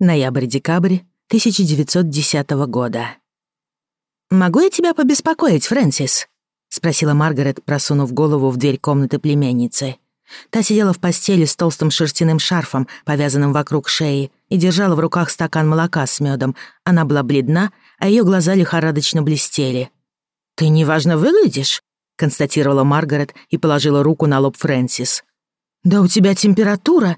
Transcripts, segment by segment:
Ноябрь-декабрь 1910 года. «Могу я тебя побеспокоить, Фрэнсис?» — спросила Маргарет, просунув голову в дверь комнаты племянницы. Та сидела в постели с толстым шерстяным шарфом, повязанным вокруг шеи, и держала в руках стакан молока с медом. Она была бледна, а ее глаза лихорадочно блестели. «Ты неважно выглядишь», — констатировала Маргарет и положила руку на лоб Фрэнсис. «Да у тебя температура.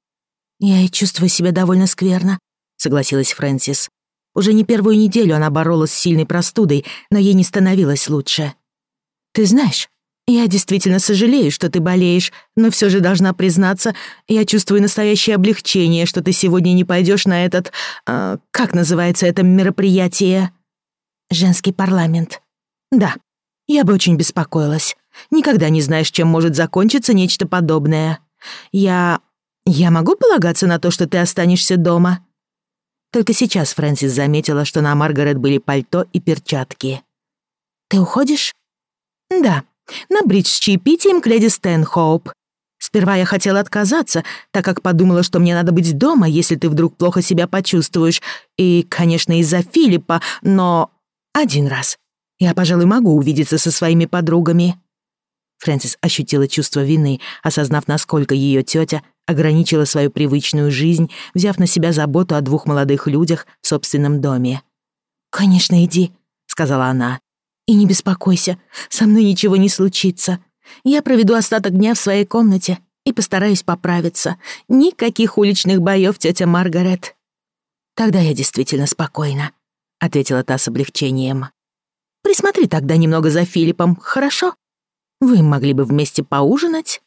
Я и чувствую себя довольно скверно согласилась Фрэнсис. Уже не первую неделю она боролась с сильной простудой, но ей не становилось лучше. «Ты знаешь, я действительно сожалею, что ты болеешь, но все же должна признаться, я чувствую настоящее облегчение, что ты сегодня не пойдешь на этот... Э, как называется это мероприятие?» «Женский парламент». «Да, я бы очень беспокоилась. Никогда не знаешь, чем может закончиться нечто подобное. Я... я могу полагаться на то, что ты останешься дома?» Только сейчас Фрэнсис заметила, что на Маргарет были пальто и перчатки. «Ты уходишь?» «Да, на бридж с чаепитием к леди Стэнхоуп. Сперва я хотела отказаться, так как подумала, что мне надо быть дома, если ты вдруг плохо себя почувствуешь. И, конечно, из-за Филиппа, но... Один раз. Я, пожалуй, могу увидеться со своими подругами». Фрэнсис ощутила чувство вины, осознав, насколько ее тетя ограничила свою привычную жизнь, взяв на себя заботу о двух молодых людях в собственном доме. «Конечно, иди», — сказала она. «И не беспокойся, со мной ничего не случится. Я проведу остаток дня в своей комнате и постараюсь поправиться. Никаких уличных боёв, тётя Маргарет». «Тогда я действительно спокойна», — ответила та с облегчением. «Присмотри тогда немного за Филиппом, хорошо? Вы могли бы вместе поужинать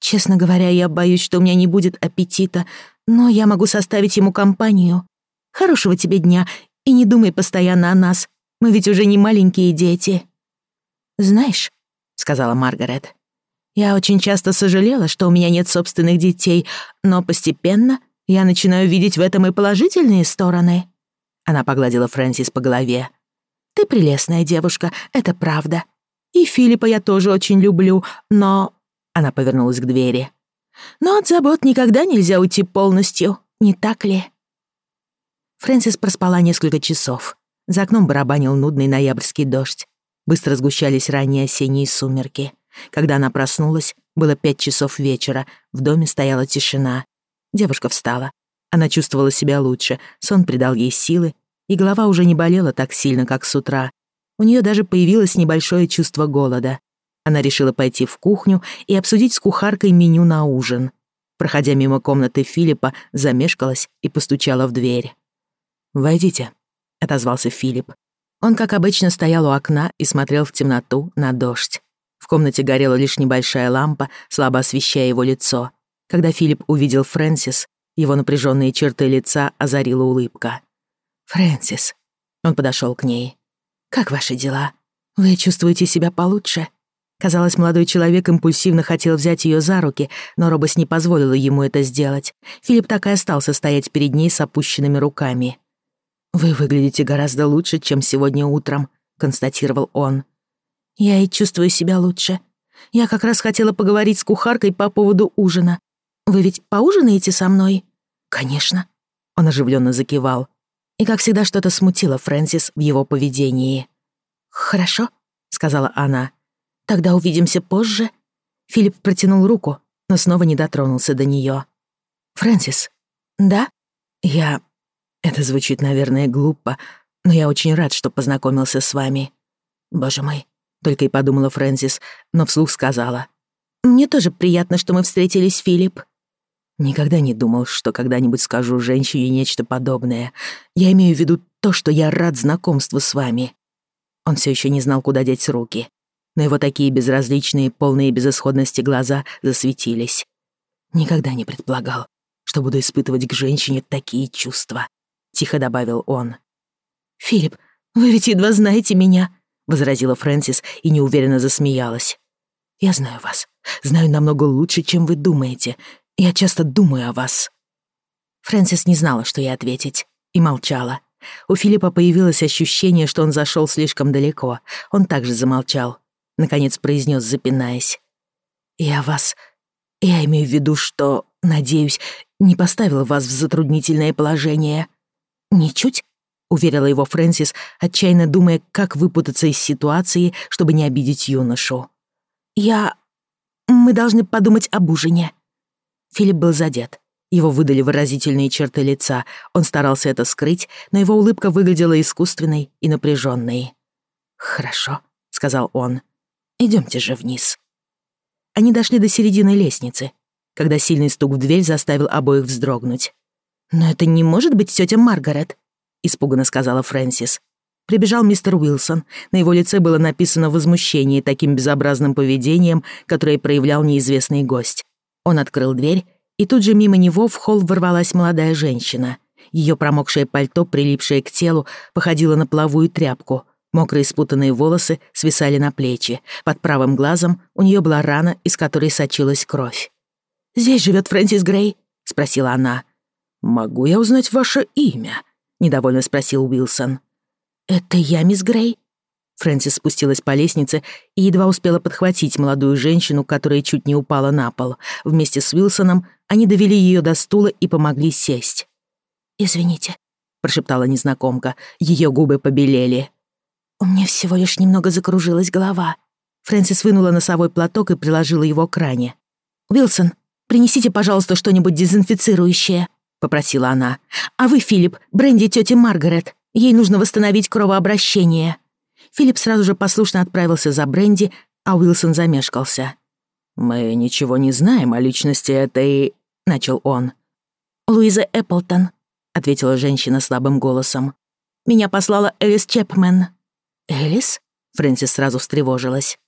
Честно говоря, я боюсь, что у меня не будет аппетита, но я могу составить ему компанию. Хорошего тебе дня, и не думай постоянно о нас. Мы ведь уже не маленькие дети». «Знаешь», — сказала Маргарет, — «я очень часто сожалела, что у меня нет собственных детей, но постепенно я начинаю видеть в этом и положительные стороны». Она погладила Фрэнсис по голове. «Ты прелестная девушка, это правда. И Филиппа я тоже очень люблю, но она повернулась к двери. «Но от забот никогда нельзя уйти полностью, не так ли?» Фрэнсис проспала несколько часов. За окном барабанил нудный ноябрьский дождь. Быстро сгущались ранние осенние сумерки. Когда она проснулась, было пять часов вечера, в доме стояла тишина. Девушка встала. Она чувствовала себя лучше, сон придал ей силы, и голова уже не болела так сильно, как с утра. У нее даже появилось небольшое чувство голода. Она решила пойти в кухню и обсудить с кухаркой меню на ужин. Проходя мимо комнаты Филиппа, замешкалась и постучала в дверь. «Войдите», — отозвался Филипп. Он, как обычно, стоял у окна и смотрел в темноту на дождь. В комнате горела лишь небольшая лампа, слабо освещая его лицо. Когда Филипп увидел Фрэнсис, его напряженные черты лица озарила улыбка. «Фрэнсис», — он подошел к ней, — «как ваши дела? Вы чувствуете себя получше?» Казалось, молодой человек импульсивно хотел взять ее за руки, но Робос не позволила ему это сделать. Филипп так и остался стоять перед ней с опущенными руками. «Вы выглядите гораздо лучше, чем сегодня утром», — констатировал он. «Я и чувствую себя лучше. Я как раз хотела поговорить с кухаркой по поводу ужина. Вы ведь поужинаете со мной?» «Конечно», — он оживленно закивал. И, как всегда, что-то смутило Фрэнсис в его поведении. «Хорошо», — сказала она. Тогда увидимся позже». Филипп протянул руку, но снова не дотронулся до нее. «Фрэнсис, да? Я...» Это звучит, наверное, глупо, но я очень рад, что познакомился с вами. Боже мой, только и подумала Фрэнсис, но вслух сказала. Мне тоже приятно, что мы встретились, Филипп. Никогда не думал, что когда-нибудь скажу женщине нечто подобное. Я имею в виду то, что я рад знакомству с вами. Он все еще не знал, куда деть руки но его такие безразличные, полные безысходности глаза засветились. «Никогда не предполагал, что буду испытывать к женщине такие чувства», — тихо добавил он. «Филипп, вы ведь едва знаете меня», — возразила Фрэнсис и неуверенно засмеялась. «Я знаю вас. Знаю намного лучше, чем вы думаете. Я часто думаю о вас». Фрэнсис не знала, что ей ответить, и молчала. У Филиппа появилось ощущение, что он зашел слишком далеко. Он также замолчал. Наконец произнес, запинаясь. «Я вас... Я имею в виду, что, надеюсь, не поставил вас в затруднительное положение». «Ничуть?» — уверила его Фрэнсис, отчаянно думая, как выпутаться из ситуации, чтобы не обидеть юношу. «Я... Мы должны подумать об ужине». Филипп был задет. Его выдали выразительные черты лица. Он старался это скрыть, но его улыбка выглядела искусственной и напряженной. «Хорошо», — сказал он. Идемте же вниз». Они дошли до середины лестницы, когда сильный стук в дверь заставил обоих вздрогнуть. «Но это не может быть тетя Маргарет», — испуганно сказала Фрэнсис. Прибежал мистер Уилсон. На его лице было написано возмущение таким безобразным поведением, которое проявлял неизвестный гость. Он открыл дверь, и тут же мимо него в холл ворвалась молодая женщина. Ее промокшее пальто, прилипшее к телу, походило на половую тряпку — Мокрые спутанные волосы свисали на плечи. Под правым глазом у нее была рана, из которой сочилась кровь. «Здесь живет Фрэнсис Грей?» — спросила она. «Могу я узнать ваше имя?» — недовольно спросил Уилсон. «Это я, мисс Грей?» Фрэнсис спустилась по лестнице и едва успела подхватить молодую женщину, которая чуть не упала на пол. Вместе с Уилсоном они довели ее до стула и помогли сесть. «Извините», — прошептала незнакомка. Ее губы побелели. У меня всего лишь немного закружилась голова. Фрэнсис вынула носовой платок и приложила его к ране. «Уилсон, принесите, пожалуйста, что-нибудь дезинфицирующее», — попросила она. «А вы, Филипп, бренди тети Маргарет. Ей нужно восстановить кровообращение». Филипп сразу же послушно отправился за бренди, а Уилсон замешкался. «Мы ничего не знаем о личности этой...» — начал он. «Луиза Эпплтон», — ответила женщина слабым голосом. «Меня послала Элис Чепмен». «Элис?» — Фрэнсис сразу встревожилась.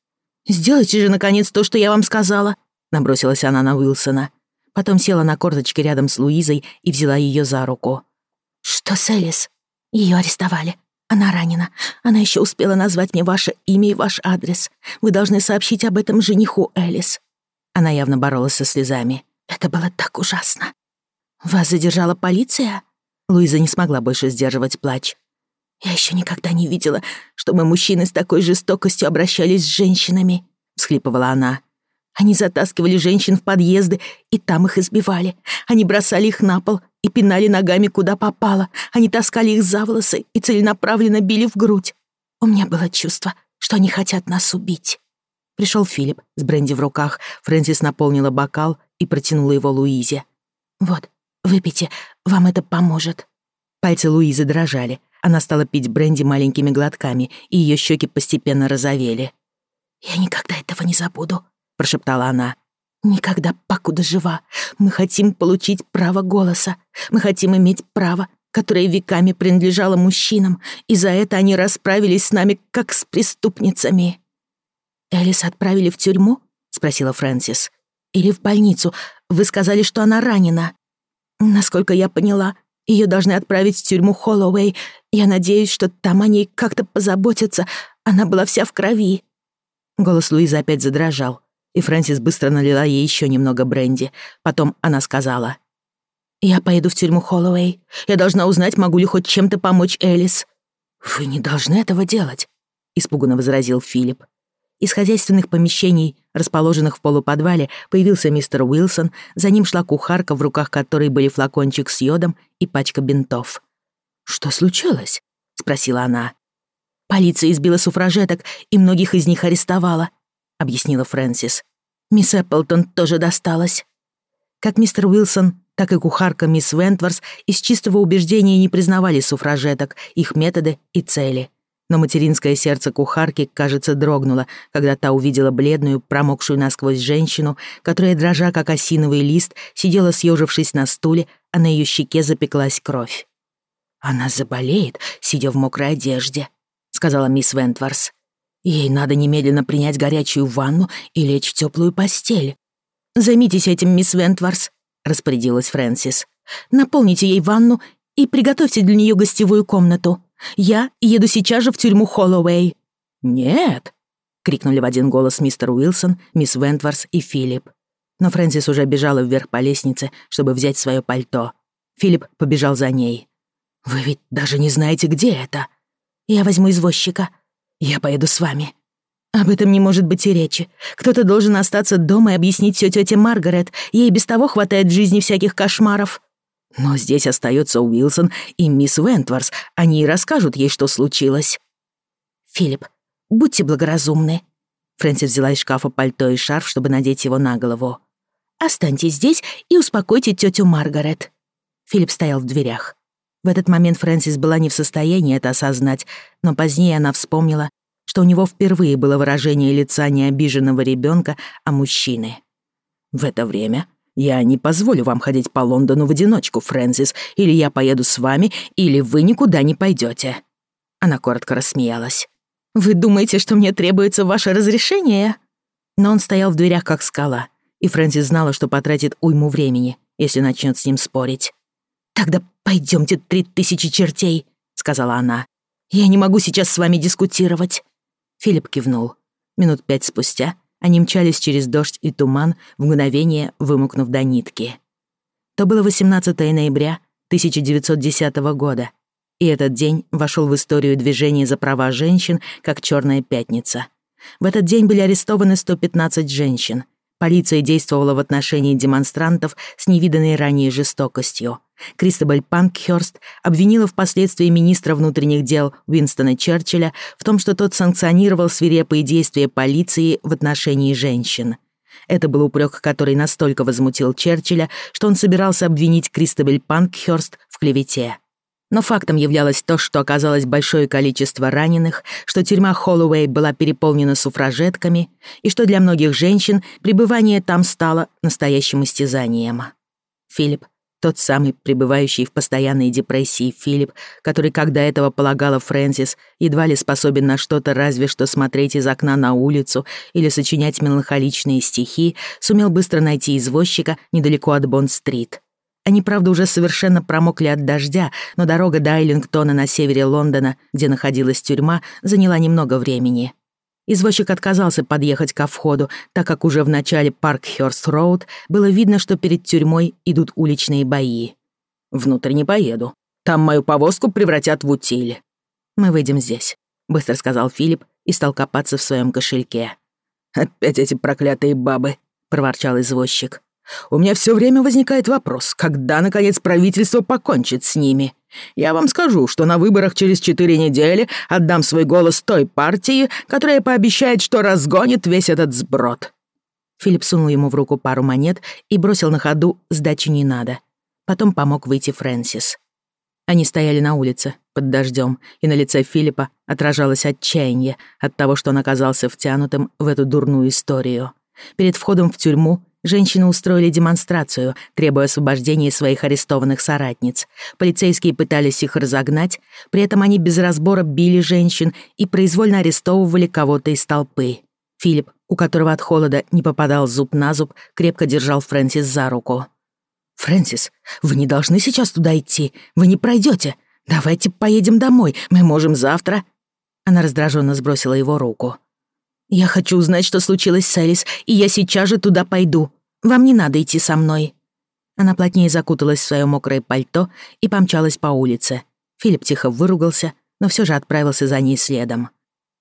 «Сделайте же, наконец, то, что я вам сказала!» — набросилась она на Уилсона. Потом села на корточки рядом с Луизой и взяла ее за руку. «Что с Элис?» Ее арестовали. Она ранена. Она еще успела назвать мне ваше имя и ваш адрес. Вы должны сообщить об этом жениху Элис». Она явно боролась со слезами. «Это было так ужасно». «Вас задержала полиция?» Луиза не смогла больше сдерживать плач. «Я еще никогда не видела, чтобы мужчины с такой жестокостью обращались с женщинами», — всхлипывала она. «Они затаскивали женщин в подъезды, и там их избивали. Они бросали их на пол и пинали ногами куда попало. Они таскали их за волосы и целенаправленно били в грудь. У меня было чувство, что они хотят нас убить». Пришел Филипп с бренди в руках. Фрэнсис наполнила бокал и протянула его Луизе. «Вот, выпейте, вам это поможет». Пальцы Луизы дрожали. Она стала пить бренди маленькими глотками, и ее щеки постепенно розовели. «Я никогда этого не забуду», — прошептала она. «Никогда, покуда жива. Мы хотим получить право голоса. Мы хотим иметь право, которое веками принадлежало мужчинам, и за это они расправились с нами, как с преступницами». «Элис отправили в тюрьму?» — спросила Фрэнсис. «Или в больницу. Вы сказали, что она ранена». «Насколько я поняла, ее должны отправить в тюрьму Холлоуэй. Я надеюсь, что там о ней как-то позаботятся. Она была вся в крови». Голос Луизы опять задрожал, и Фрэнсис быстро налила ей еще немного бренди. Потом она сказала. «Я поеду в тюрьму Холлоуэй. Я должна узнать, могу ли хоть чем-то помочь Элис». «Вы не должны этого делать», — испуганно возразил Филипп. Из хозяйственных помещений, расположенных в полуподвале, появился мистер Уилсон, за ним шла кухарка, в руках которой были флакончик с йодом и пачка бинтов. «Что случилось?» — спросила она. «Полиция избила суфражеток и многих из них арестовала», — объяснила Фрэнсис. «Мисс Эпплтон тоже досталась». Как мистер Уилсон, так и кухарка мисс Вентворс из чистого убеждения не признавали суфражеток, их методы и цели — но материнское сердце кухарки, кажется, дрогнуло, когда та увидела бледную, промокшую насквозь женщину, которая, дрожа как осиновый лист, сидела съежившись на стуле, а на ее щеке запеклась кровь. «Она заболеет, сидя в мокрой одежде», — сказала мисс Вентворс. «Ей надо немедленно принять горячую ванну и лечь в теплую постель». «Займитесь этим, мисс Вентворс», — распорядилась Фрэнсис. «Наполните ей ванну и приготовьте для нее гостевую комнату». Я еду сейчас же в тюрьму Холлоуэй». «Нет!» — крикнули в один голос мистер Уилсон, мисс Вентворс и Филипп. Но Фрэнсис уже бежала вверх по лестнице, чтобы взять свое пальто. Филипп побежал за ней. «Вы ведь даже не знаете, где это!» «Я возьму извозчика. Я поеду с вами». «Об этом не может быть и речи. Кто-то должен остаться дома и объяснить всё тёте Маргарет. Ей без того хватает в жизни всяких кошмаров». Но здесь остается Уилсон и мисс Вентворс. Они и расскажут ей, что случилось. Филипп, будьте благоразумны. Фрэнсис взяла из шкафа пальто и шарф, чтобы надеть его на голову. «Останьтесь здесь и успокойте тетю Маргарет». Филипп стоял в дверях. В этот момент Фрэнсис была не в состоянии это осознать, но позднее она вспомнила, что у него впервые было выражение лица не обиженного ребёнка, а мужчины. В это время я не позволю вам ходить по Лондону в одиночку, Фрэнсис. Или я поеду с вами, или вы никуда не пойдете. Она коротко рассмеялась. «Вы думаете, что мне требуется ваше разрешение?» Но он стоял в дверях, как скала, и Фрэнсис знала, что потратит уйму времени, если начнет с ним спорить. «Тогда пойдемте, три тысячи чертей», — сказала она. «Я не могу сейчас с вами дискутировать». Филипп кивнул. Минут пять спустя они мчались через дождь и туман, в мгновение вымокнув до нитки. То было 18 ноября 1910 года, и этот день вошел в историю движения за права женщин как «Черная пятница». В этот день были арестованы 115 женщин — Полиция действовала в отношении демонстрантов с невиданной ранее жестокостью. Кристобаль Панкхёрст обвинила впоследствии министра внутренних дел Уинстона Черчилля в том, что тот санкционировал свирепые действия полиции в отношении женщин. Это был упрек, который настолько возмутил Черчилля, что он собирался обвинить Кристобаль Панкхёрст в клевете. Но фактом являлось то, что оказалось большое количество раненых, что тюрьма Холлоуэй была переполнена суфражетками и что для многих женщин пребывание там стало настоящим истязанием. Филипп, тот самый пребывающий в постоянной депрессии Филипп, который, как до этого полагала Фрэнсис, едва ли способен на что-то, разве что смотреть из окна на улицу или сочинять меланхоличные стихи, сумел быстро найти извозчика недалеко от Бонд-стрит. Они, правда, уже совершенно промокли от дождя, но дорога до Айлингтона на севере Лондона, где находилась тюрьма, заняла немного времени. Извозчик отказался подъехать ко входу, так как уже в начале Паркхёрст-Роуд было видно, что перед тюрьмой идут уличные бои. «Внутрь не поеду. Там мою повозку превратят в утиль». «Мы выйдем здесь», — быстро сказал Филипп и стал копаться в своем кошельке. «Опять эти проклятые бабы», — проворчал извозчик. У меня все время возникает вопрос, когда, наконец, правительство покончит с ними. Я вам скажу, что на выборах через четыре недели отдам свой голос той партии, которая пообещает, что разгонит весь этот сброд». Филипп сунул ему в руку пару монет и бросил на ходу «сдачи не надо». Потом помог выйти Фрэнсис. Они стояли на улице, под дождем, и на лице Филиппа отражалось отчаяние от того, что он оказался втянутым в эту дурную историю. Перед входом в тюрьму Женщины устроили демонстрацию, требуя освобождения своих арестованных соратниц. Полицейские пытались их разогнать, при этом они без разбора били женщин и произвольно арестовывали кого-то из толпы. Филипп, у которого от холода не попадал зуб на зуб, крепко держал Фрэнсис за руку. «Фрэнсис, вы не должны сейчас туда идти. Вы не пройдете. Давайте поедем домой. Мы можем завтра...» Она раздраженно сбросила его руку. «Я хочу узнать, что случилось с Элис, и я сейчас же туда пойду. Вам не надо идти со мной». Она плотнее закуталась в свое мокрое пальто и помчалась по улице. Филипп тихо выругался, но все же отправился за ней следом.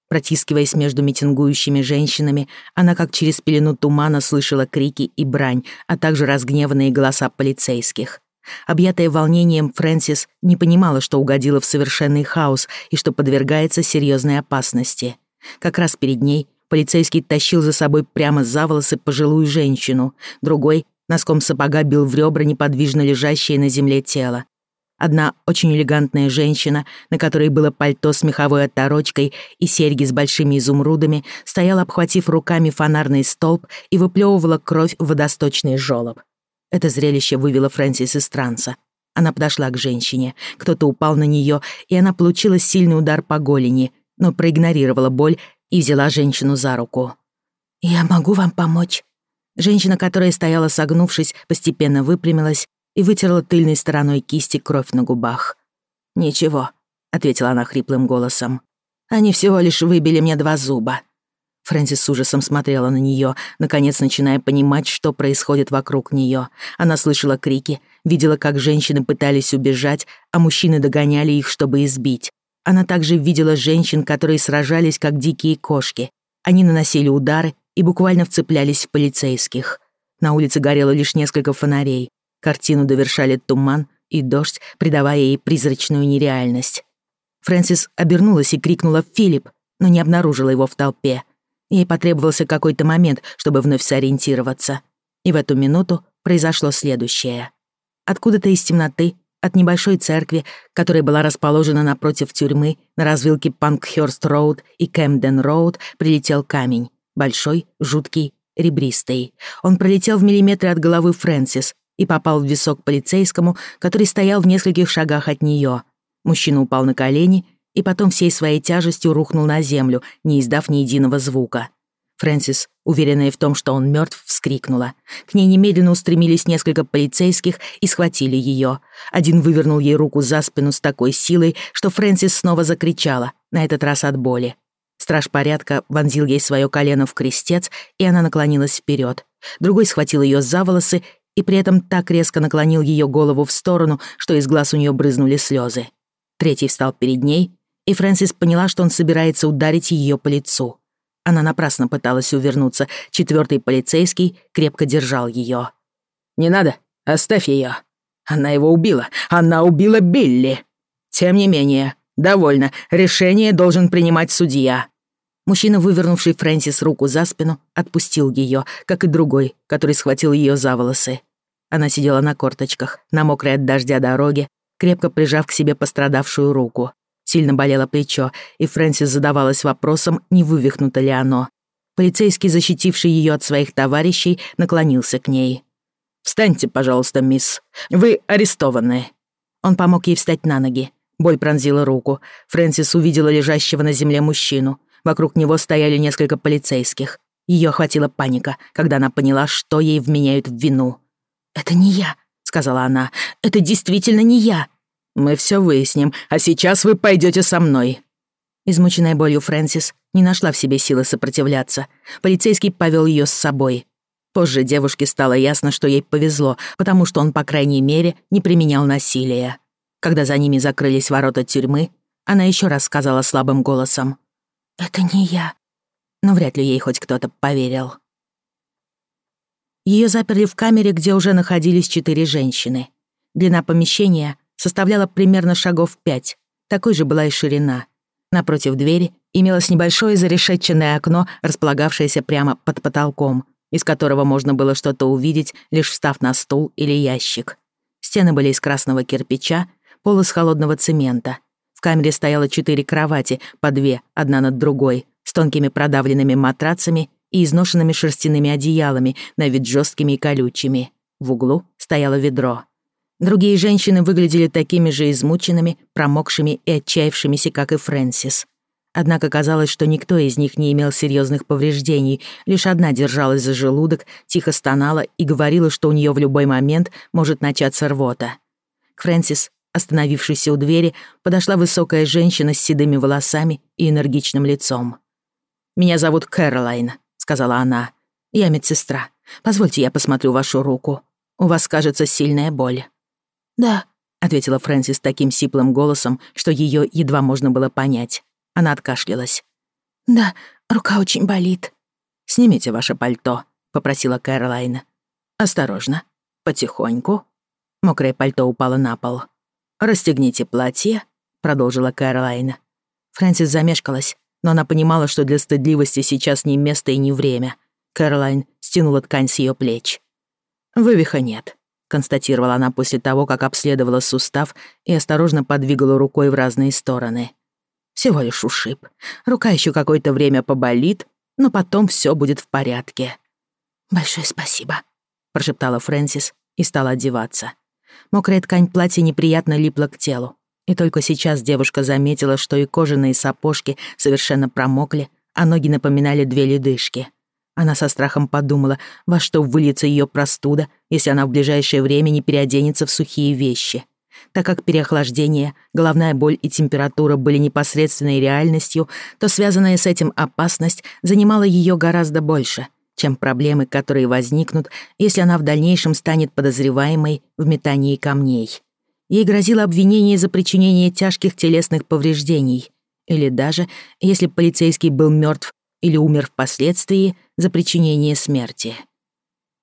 Протискиваясь между митингующими женщинами, она как через пелену тумана слышала крики и брань, а также разгневанные голоса полицейских. Объятая волнением, Фрэнсис не понимала, что угодила в совершенный хаос и что подвергается серьезной опасности. Как раз перед ней Полицейский тащил за собой прямо за волосы пожилую женщину. Другой носком сапога бил в ребра неподвижно лежащее на земле тело. Одна очень элегантная женщина, на которой было пальто с меховой оторочкой и серьги с большими изумрудами, стояла, обхватив руками фонарный столб и выплевывала кровь в водосточный жёлоб. Это зрелище вывело Фрэнсис из транса. Она подошла к женщине, кто-то упал на нее и она получила сильный удар по голени, но проигнорировала боль и взяла женщину за руку. «Я могу вам помочь». Женщина, которая стояла согнувшись, постепенно выпрямилась и вытерла тыльной стороной кисти кровь на губах. «Ничего», — ответила она хриплым голосом. «Они всего лишь выбили мне два зуба». Фрэнсис с ужасом смотрела на нее, наконец начиная понимать, что происходит вокруг нее. Она слышала крики, видела, как женщины пытались убежать, а мужчины догоняли их, чтобы избить. Она также видела женщин, которые сражались как дикие кошки. Они наносили удары и буквально вцеплялись в полицейских. На улице горело лишь несколько фонарей. Картину довершали туман и дождь, придавая ей призрачную нереальность. Фрэнсис обернулась и крикнула «Филипп!», но не обнаружила его в толпе. Ей потребовался какой-то момент, чтобы вновь сориентироваться. И в эту минуту произошло следующее. Откуда-то из темноты от небольшой церкви, которая была расположена напротив тюрьмы на развилке Панкхёрст-роуд и Кэмден-роуд, прилетел камень. Большой, жуткий, ребристый. Он пролетел в миллиметре от головы Фрэнсис и попал в висок полицейскому, который стоял в нескольких шагах от нее. Мужчина упал на колени и потом всей своей тяжестью рухнул на землю, не издав ни единого звука. Фрэнсис, уверенная в том, что он мертв, вскрикнула. К ней немедленно устремились несколько полицейских и схватили ее. Один вывернул ей руку за спину с такой силой, что Фрэнсис снова закричала, на этот раз от боли. Страж порядка вонзил ей свое колено в крестец, и она наклонилась вперед. Другой схватил ее за волосы и при этом так резко наклонил ее голову в сторону, что из глаз у нее брызнули слезы. Третий встал перед ней, и Фрэнсис поняла, что он собирается ударить ее по лицу. Она напрасно пыталась увернуться. Четвертый полицейский крепко держал ее. «Не надо, оставь ее. Она его убила. Она убила Билли. Тем не менее, довольно. Решение должен принимать судья». Мужчина, вывернувший Фрэнсис руку за спину, отпустил ее, как и другой, который схватил ее за волосы. Она сидела на корточках, на мокрой от дождя дороге, крепко прижав к себе пострадавшую руку. Сильно болело плечо, и Фрэнсис задавалась вопросом, не вывихнуто ли оно. Полицейский, защитивший ее от своих товарищей, наклонился к ней. «Встаньте, пожалуйста, мисс. Вы арестованы». Он помог ей встать на ноги. Боль пронзила руку. Фрэнсис увидела лежащего на земле мужчину. Вокруг него стояли несколько полицейских. Ее охватила паника, когда она поняла, что ей вменяют в вину. «Это не я», — сказала она. «Это действительно не я». Мы все выясним, а сейчас вы пойдете со мной». Измученная болью Фрэнсис не нашла в себе силы сопротивляться. Полицейский повел ее с собой. Позже девушке стало ясно, что ей повезло, потому что он, по крайней мере, не применял насилия. Когда за ними закрылись ворота тюрьмы, она еще раз сказала слабым голосом. «Это не я». Но вряд ли ей хоть кто-то поверил. Ее заперли в камере, где уже находились четыре женщины. Длина помещения составляла примерно шагов пять, такой же была и ширина. Напротив двери имелось небольшое зарешетченное окно, располагавшееся прямо под потолком, из которого можно было что-то увидеть, лишь встав на стул или ящик. Стены были из красного кирпича, пол из холодного цемента. В камере стояло четыре кровати, по две, одна над другой, с тонкими продавленными матрацами и изношенными шерстяными одеялами, на вид жесткими и колючими. В углу стояло ведро. Другие женщины выглядели такими же измученными, промокшими и отчаявшимися, как и Фрэнсис. Однако казалось, что никто из них не имел серьезных повреждений, лишь одна держалась за желудок, тихо стонала и говорила, что у нее в любой момент может начаться рвота. К Фрэнсис, остановившейся у двери, подошла высокая женщина с седыми волосами и энергичным лицом. «Меня зовут Кэролайн», — сказала она. «Я медсестра. Позвольте я посмотрю вашу руку. У вас, кажется, сильная боль». «Да», — ответила Фрэнсис таким сиплым голосом, что её едва можно было понять. Она откашлялась. «Да, рука очень болит». «Снимите ваше пальто», — попросила Кэролайн. «Осторожно. Потихоньку». Мокрое пальто упало на пол. «Расстегните платье», — продолжила Кэролайн. Фрэнсис замешкалась, но она понимала, что для стыдливости сейчас ни место и не время. Кэролайн стянула ткань с её плеч. «Вывиха нет», констатировала она после того, как обследовала сустав и осторожно подвигала рукой в разные стороны. Всего лишь ушиб. Рука еще какое-то время поболит, но потом все будет в порядке. «Большое спасибо», — прошептала Фрэнсис и стала одеваться. Мокрая ткань платья неприятно липла к телу, и только сейчас девушка заметила, что и кожаные сапожки совершенно промокли, а ноги напоминали две ледышки — она со страхом подумала, во что выльется ее простуда, если она в ближайшее время не переоденется в сухие вещи. Так как переохлаждение, головная боль и температура были непосредственной реальностью, то связанная с этим опасность занимала ее гораздо больше, чем проблемы, которые возникнут, если она в дальнейшем станет подозреваемой в метании камней. Ей грозило обвинение за причинение тяжких телесных повреждений, или даже, если полицейский был мертв или умер впоследствии, за причинение смерти.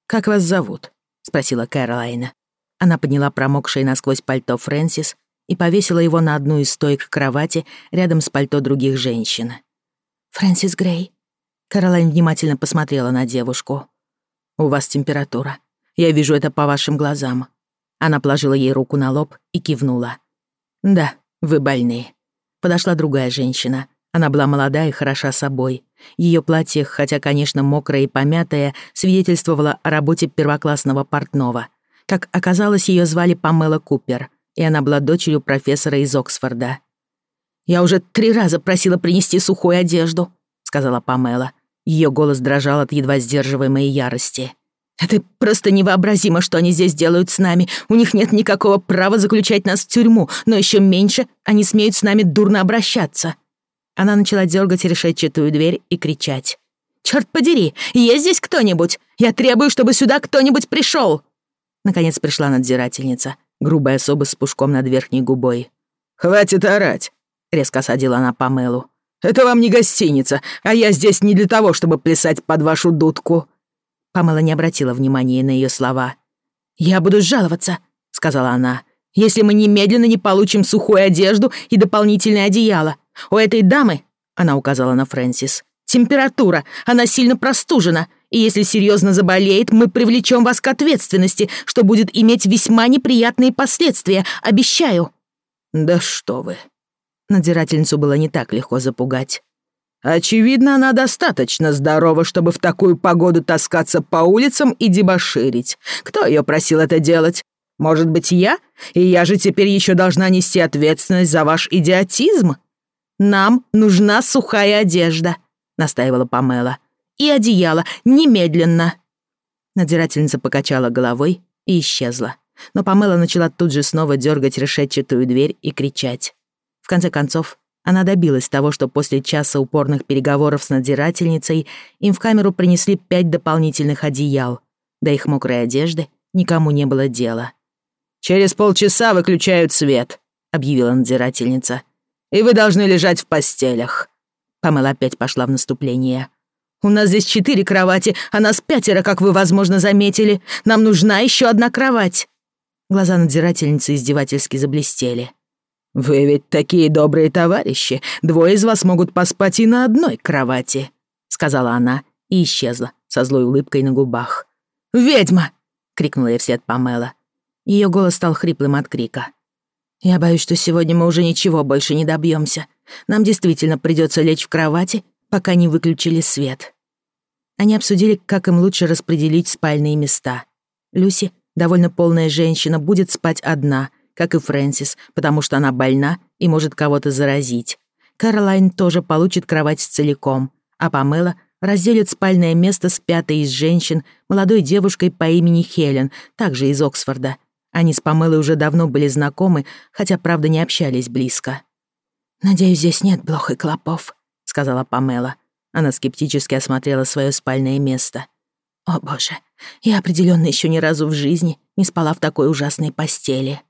«Как вас зовут?» — спросила Кэролайн. Она подняла промокшее насквозь пальто Фрэнсис и повесила его на одну из стоек кровати рядом с пальто других женщин. «Фрэнсис Грей». Кэролайн внимательно посмотрела на девушку. «У вас температура. Я вижу это по вашим глазам». Она положила ей руку на лоб и кивнула. «Да, вы больны». Подошла другая женщина — она была молода и хороша собой. Ее платье, хотя, конечно, мокрое и помятое, свидетельствовало о работе первоклассного портного. Как оказалось, ее звали Памела Купер, и она была дочерью профессора из Оксфорда. «Я уже три раза просила принести сухую одежду», — сказала Памела. Ее голос дрожал от едва сдерживаемой ярости. «Это просто невообразимо, что они здесь делают с нами. У них нет никакого права заключать нас в тюрьму, но еще меньше они смеют с нами дурно обращаться». Она начала дергать решетчатую дверь и кричать. «Черт подери! Есть здесь кто-нибудь? Я требую, чтобы сюда кто-нибудь пришел!» Наконец пришла надзирательница, грубая особа с пушком над верхней губой. «Хватит орать!» — резко осадила она Памелу. «Это вам не гостиница, а я здесь не для того, чтобы плясать под вашу дудку!» Памела не обратила внимания на ее слова. «Я буду жаловаться», — сказала она если мы немедленно не получим сухую одежду и дополнительное одеяло. У этой дамы, она указала на Фрэнсис, температура, она сильно простужена, и если серьезно заболеет, мы привлечем вас к ответственности, что будет иметь весьма неприятные последствия, обещаю». «Да что вы!» Надзирательницу было не так легко запугать. «Очевидно, она достаточно здорова, чтобы в такую погоду таскаться по улицам и дебоширить. Кто ее просил это делать? Может быть, я? И я же теперь еще должна нести ответственность за ваш идиотизм. Нам нужна сухая одежда, настаивала Памела. И одеяло, немедленно. Надзирательница покачала головой и исчезла. Но Памела начала тут же снова дергать решетчатую дверь и кричать. В конце концов, она добилась того, что после часа упорных переговоров с надзирательницей им в камеру принесли пять дополнительных одеял. До их мокрой одежды никому не было дела. «Через полчаса выключают свет», — объявила надзирательница. «И вы должны лежать в постелях». Памела опять пошла в наступление. «У нас здесь четыре кровати, а нас пятеро, как вы, возможно, заметили. Нам нужна еще одна кровать». Глаза надзирательницы издевательски заблестели. «Вы ведь такие добрые товарищи. Двое из вас могут поспать и на одной кровати», — сказала она и исчезла со злой улыбкой на губах. «Ведьма!» — крикнула я вслед Памела. Ее голос стал хриплым от крика. «Я боюсь, что сегодня мы уже ничего больше не добьемся. Нам действительно придется лечь в кровати, пока не выключили свет». Они обсудили, как им лучше распределить спальные места. Люси, довольно полная женщина, будет спать одна, как и Фрэнсис, потому что она больна и может кого-то заразить. Каролайн тоже получит кровать целиком, а Памела разделит спальное место с пятой из женщин, молодой девушкой по имени Хелен, также из Оксфорда — они с Памелой уже давно были знакомы, хотя, правда, не общались близко. «Надеюсь, здесь нет блох и клопов», — сказала Памела. Она скептически осмотрела свое спальное место. «О боже, я определенно еще ни разу в жизни не спала в такой ужасной постели».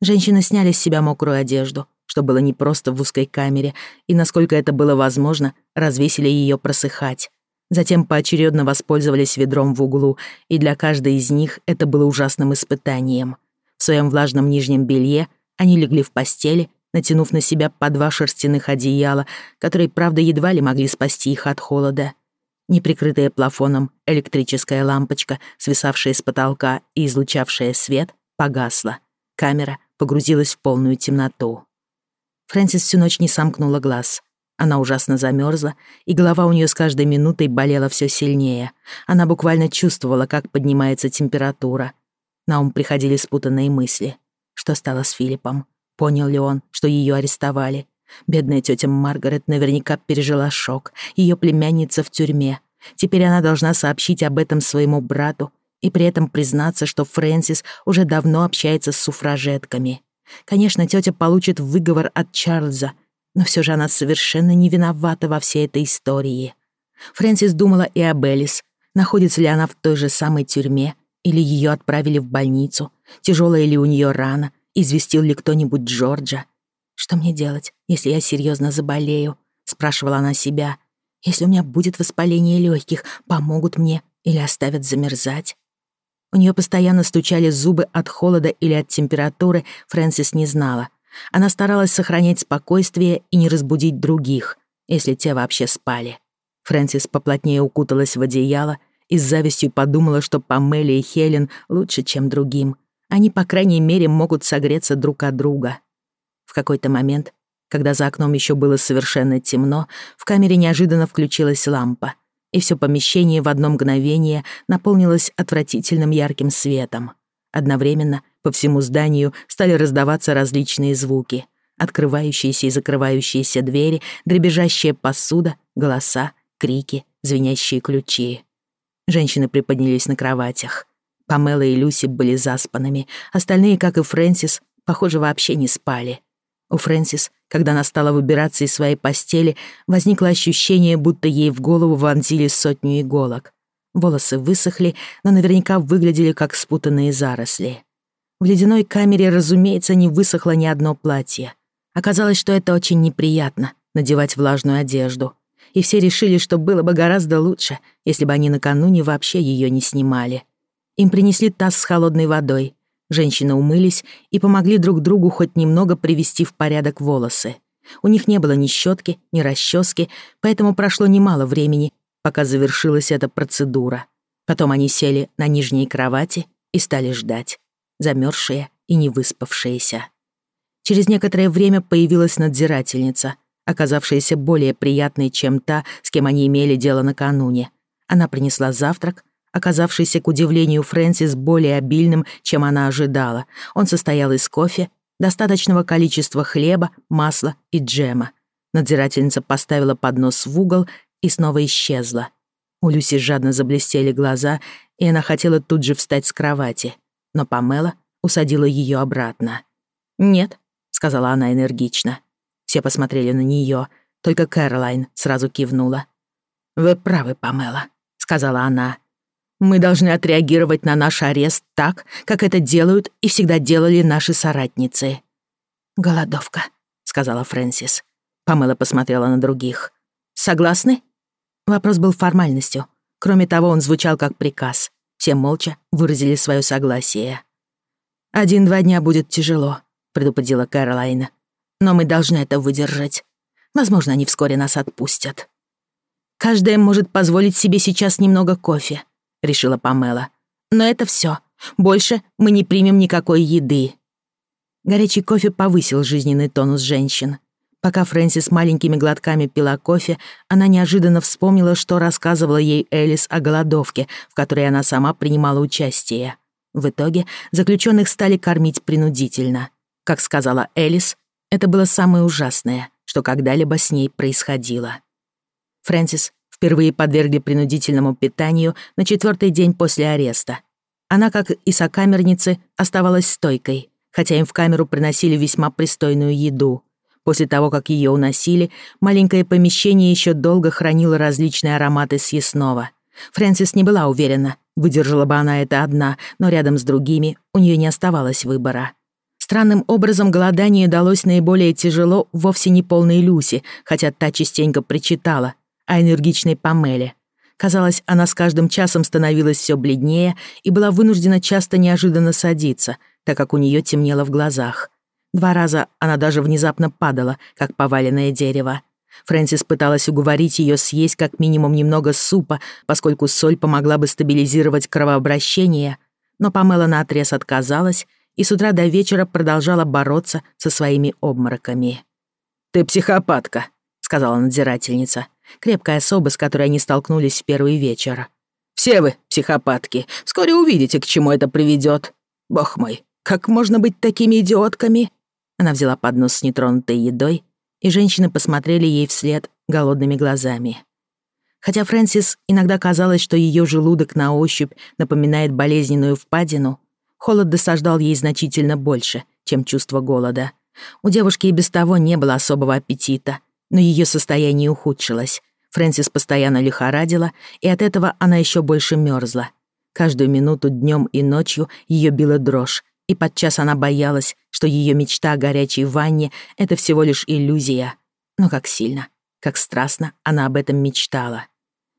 Женщины сняли с себя мокрую одежду, что было непросто в узкой камере, и, насколько это было возможно, развесили ее просыхать. Затем поочередно воспользовались ведром в углу, и для каждой из них это было ужасным испытанием. В своем влажном нижнем белье они легли в постели, натянув на себя по два шерстяных одеяла, которые, правда, едва ли могли спасти их от холода. Неприкрытая плафоном электрическая лампочка, свисавшая с потолка и излучавшая свет, погасла. Камера погрузилась в полную темноту. Фрэнсис всю ночь не сомкнула глаз — она ужасно замерзла, и голова у нее с каждой минутой болела все сильнее. Она буквально чувствовала, как поднимается температура. На ум приходили спутанные мысли. Что стало с Филиппом? Понял ли он, что ее арестовали? Бедная тетя Маргарет наверняка пережила шок. Ее племянница в тюрьме. Теперь она должна сообщить об этом своему брату и при этом признаться, что Фрэнсис уже давно общается с суфражетками. Конечно, тетя получит выговор от Чарльза — но все же она совершенно не виновата во всей этой истории. Фрэнсис думала и об Элис. Находится ли она в той же самой тюрьме, или ее отправили в больницу, тяжелая ли у нее рана, известил ли кто-нибудь Джорджа. «Что мне делать, если я серьезно заболею?» — спрашивала она себя. «Если у меня будет воспаление легких, помогут мне или оставят замерзать?» У нее постоянно стучали зубы от холода или от температуры, Фрэнсис не знала — она старалась сохранять спокойствие и не разбудить других, если те вообще спали. Фрэнсис поплотнее укуталась в одеяло и с завистью подумала, что Памели и Хелен лучше, чем другим. Они, по крайней мере, могут согреться друг от друга. В какой-то момент, когда за окном еще было совершенно темно, в камере неожиданно включилась лампа, и все помещение в одно мгновение наполнилось отвратительным ярким светом. Одновременно по всему зданию стали раздаваться различные звуки. Открывающиеся и закрывающиеся двери, дребезжащая посуда, голоса, крики, звенящие ключи. Женщины приподнялись на кроватях. Памела и Люси были заспанными, остальные, как и Фрэнсис, похоже, вообще не спали. У Фрэнсис, когда она стала выбираться из своей постели, возникло ощущение, будто ей в голову вонзили сотню иголок. Волосы высохли, но наверняка выглядели как спутанные заросли. В ледяной камере, разумеется, не высохло ни одно платье. Оказалось, что это очень неприятно — надевать влажную одежду. И все решили, что было бы гораздо лучше, если бы они накануне вообще ее не снимали. Им принесли таз с холодной водой. Женщины умылись и помогли друг другу хоть немного привести в порядок волосы. У них не было ни щетки, ни расчески, поэтому прошло немало времени, пока завершилась эта процедура. Потом они сели на нижней кровати и стали ждать замерзшие и не выспавшаяся. Через некоторое время появилась надзирательница, оказавшаяся более приятной, чем та, с кем они имели дело накануне. Она принесла завтрак, оказавшийся, к удивлению Фрэнсис, более обильным, чем она ожидала. Он состоял из кофе, достаточного количества хлеба, масла и джема. Надзирательница поставила поднос в угол и снова исчезла. У Люси жадно заблестели глаза, и она хотела тут же встать с кровати но Памела усадила ее обратно. «Нет», — сказала она энергично. Все посмотрели на нее, только Кэролайн сразу кивнула. «Вы правы, Памела», — сказала она. «Мы должны отреагировать на наш арест так, как это делают и всегда делали наши соратницы». «Голодовка», — сказала Фрэнсис. Памела посмотрела на других. «Согласны?» Вопрос был формальностью. Кроме того, он звучал как приказ. Все молча выразили свое согласие. «Один-два дня будет тяжело», — предупредила Каролайна. «Но мы должны это выдержать. Возможно, они вскоре нас отпустят». «Каждая может позволить себе сейчас немного кофе», — решила Памела. «Но это все. Больше мы не примем никакой еды». Горячий кофе повысил жизненный тонус женщин. Пока Фрэнсис маленькими глотками пила кофе, она неожиданно вспомнила, что рассказывала ей Элис о голодовке, в которой она сама принимала участие. В итоге заключенных стали кормить принудительно. Как сказала Элис, это было самое ужасное, что когда-либо с ней происходило. Фрэнсис впервые подвергли принудительному питанию на четвертый день после ареста. Она, как и сокамерницы, оставалась стойкой, хотя им в камеру приносили весьма пристойную еду — После того, как ее уносили, маленькое помещение еще долго хранило различные ароматы съестного. Фрэнсис не была уверена, выдержала бы она это одна, но рядом с другими у нее не оставалось выбора. Странным образом голодание далось наиболее тяжело вовсе не полной Люси, хотя та частенько причитала, а энергичной Памеле. Казалось, она с каждым часом становилась все бледнее и была вынуждена часто неожиданно садиться, так как у нее темнело в глазах. Два раза она даже внезапно падала, как поваленное дерево. Фрэнсис пыталась уговорить ее съесть как минимум немного супа, поскольку соль помогла бы стабилизировать кровообращение, но Памела наотрез отказалась и с утра до вечера продолжала бороться со своими обмороками. «Ты психопатка», — сказала надзирательница, крепкая особа, с которой они столкнулись в первый вечер. «Все вы психопатки. Вскоре увидите, к чему это приведет. Бог мой, как можно быть такими идиотками?» Она взяла поднос с нетронутой едой, и женщины посмотрели ей вслед голодными глазами. Хотя Фрэнсис иногда казалось, что ее желудок на ощупь напоминает болезненную впадину, холод досаждал ей значительно больше, чем чувство голода. У девушки и без того не было особого аппетита, но ее состояние ухудшилось. Фрэнсис постоянно лихорадила, и от этого она еще больше мерзла. Каждую минуту днем и ночью ее била дрожь, и подчас она боялась, что ее мечта о горячей ванне — это всего лишь иллюзия. Но как сильно, как страстно она об этом мечтала.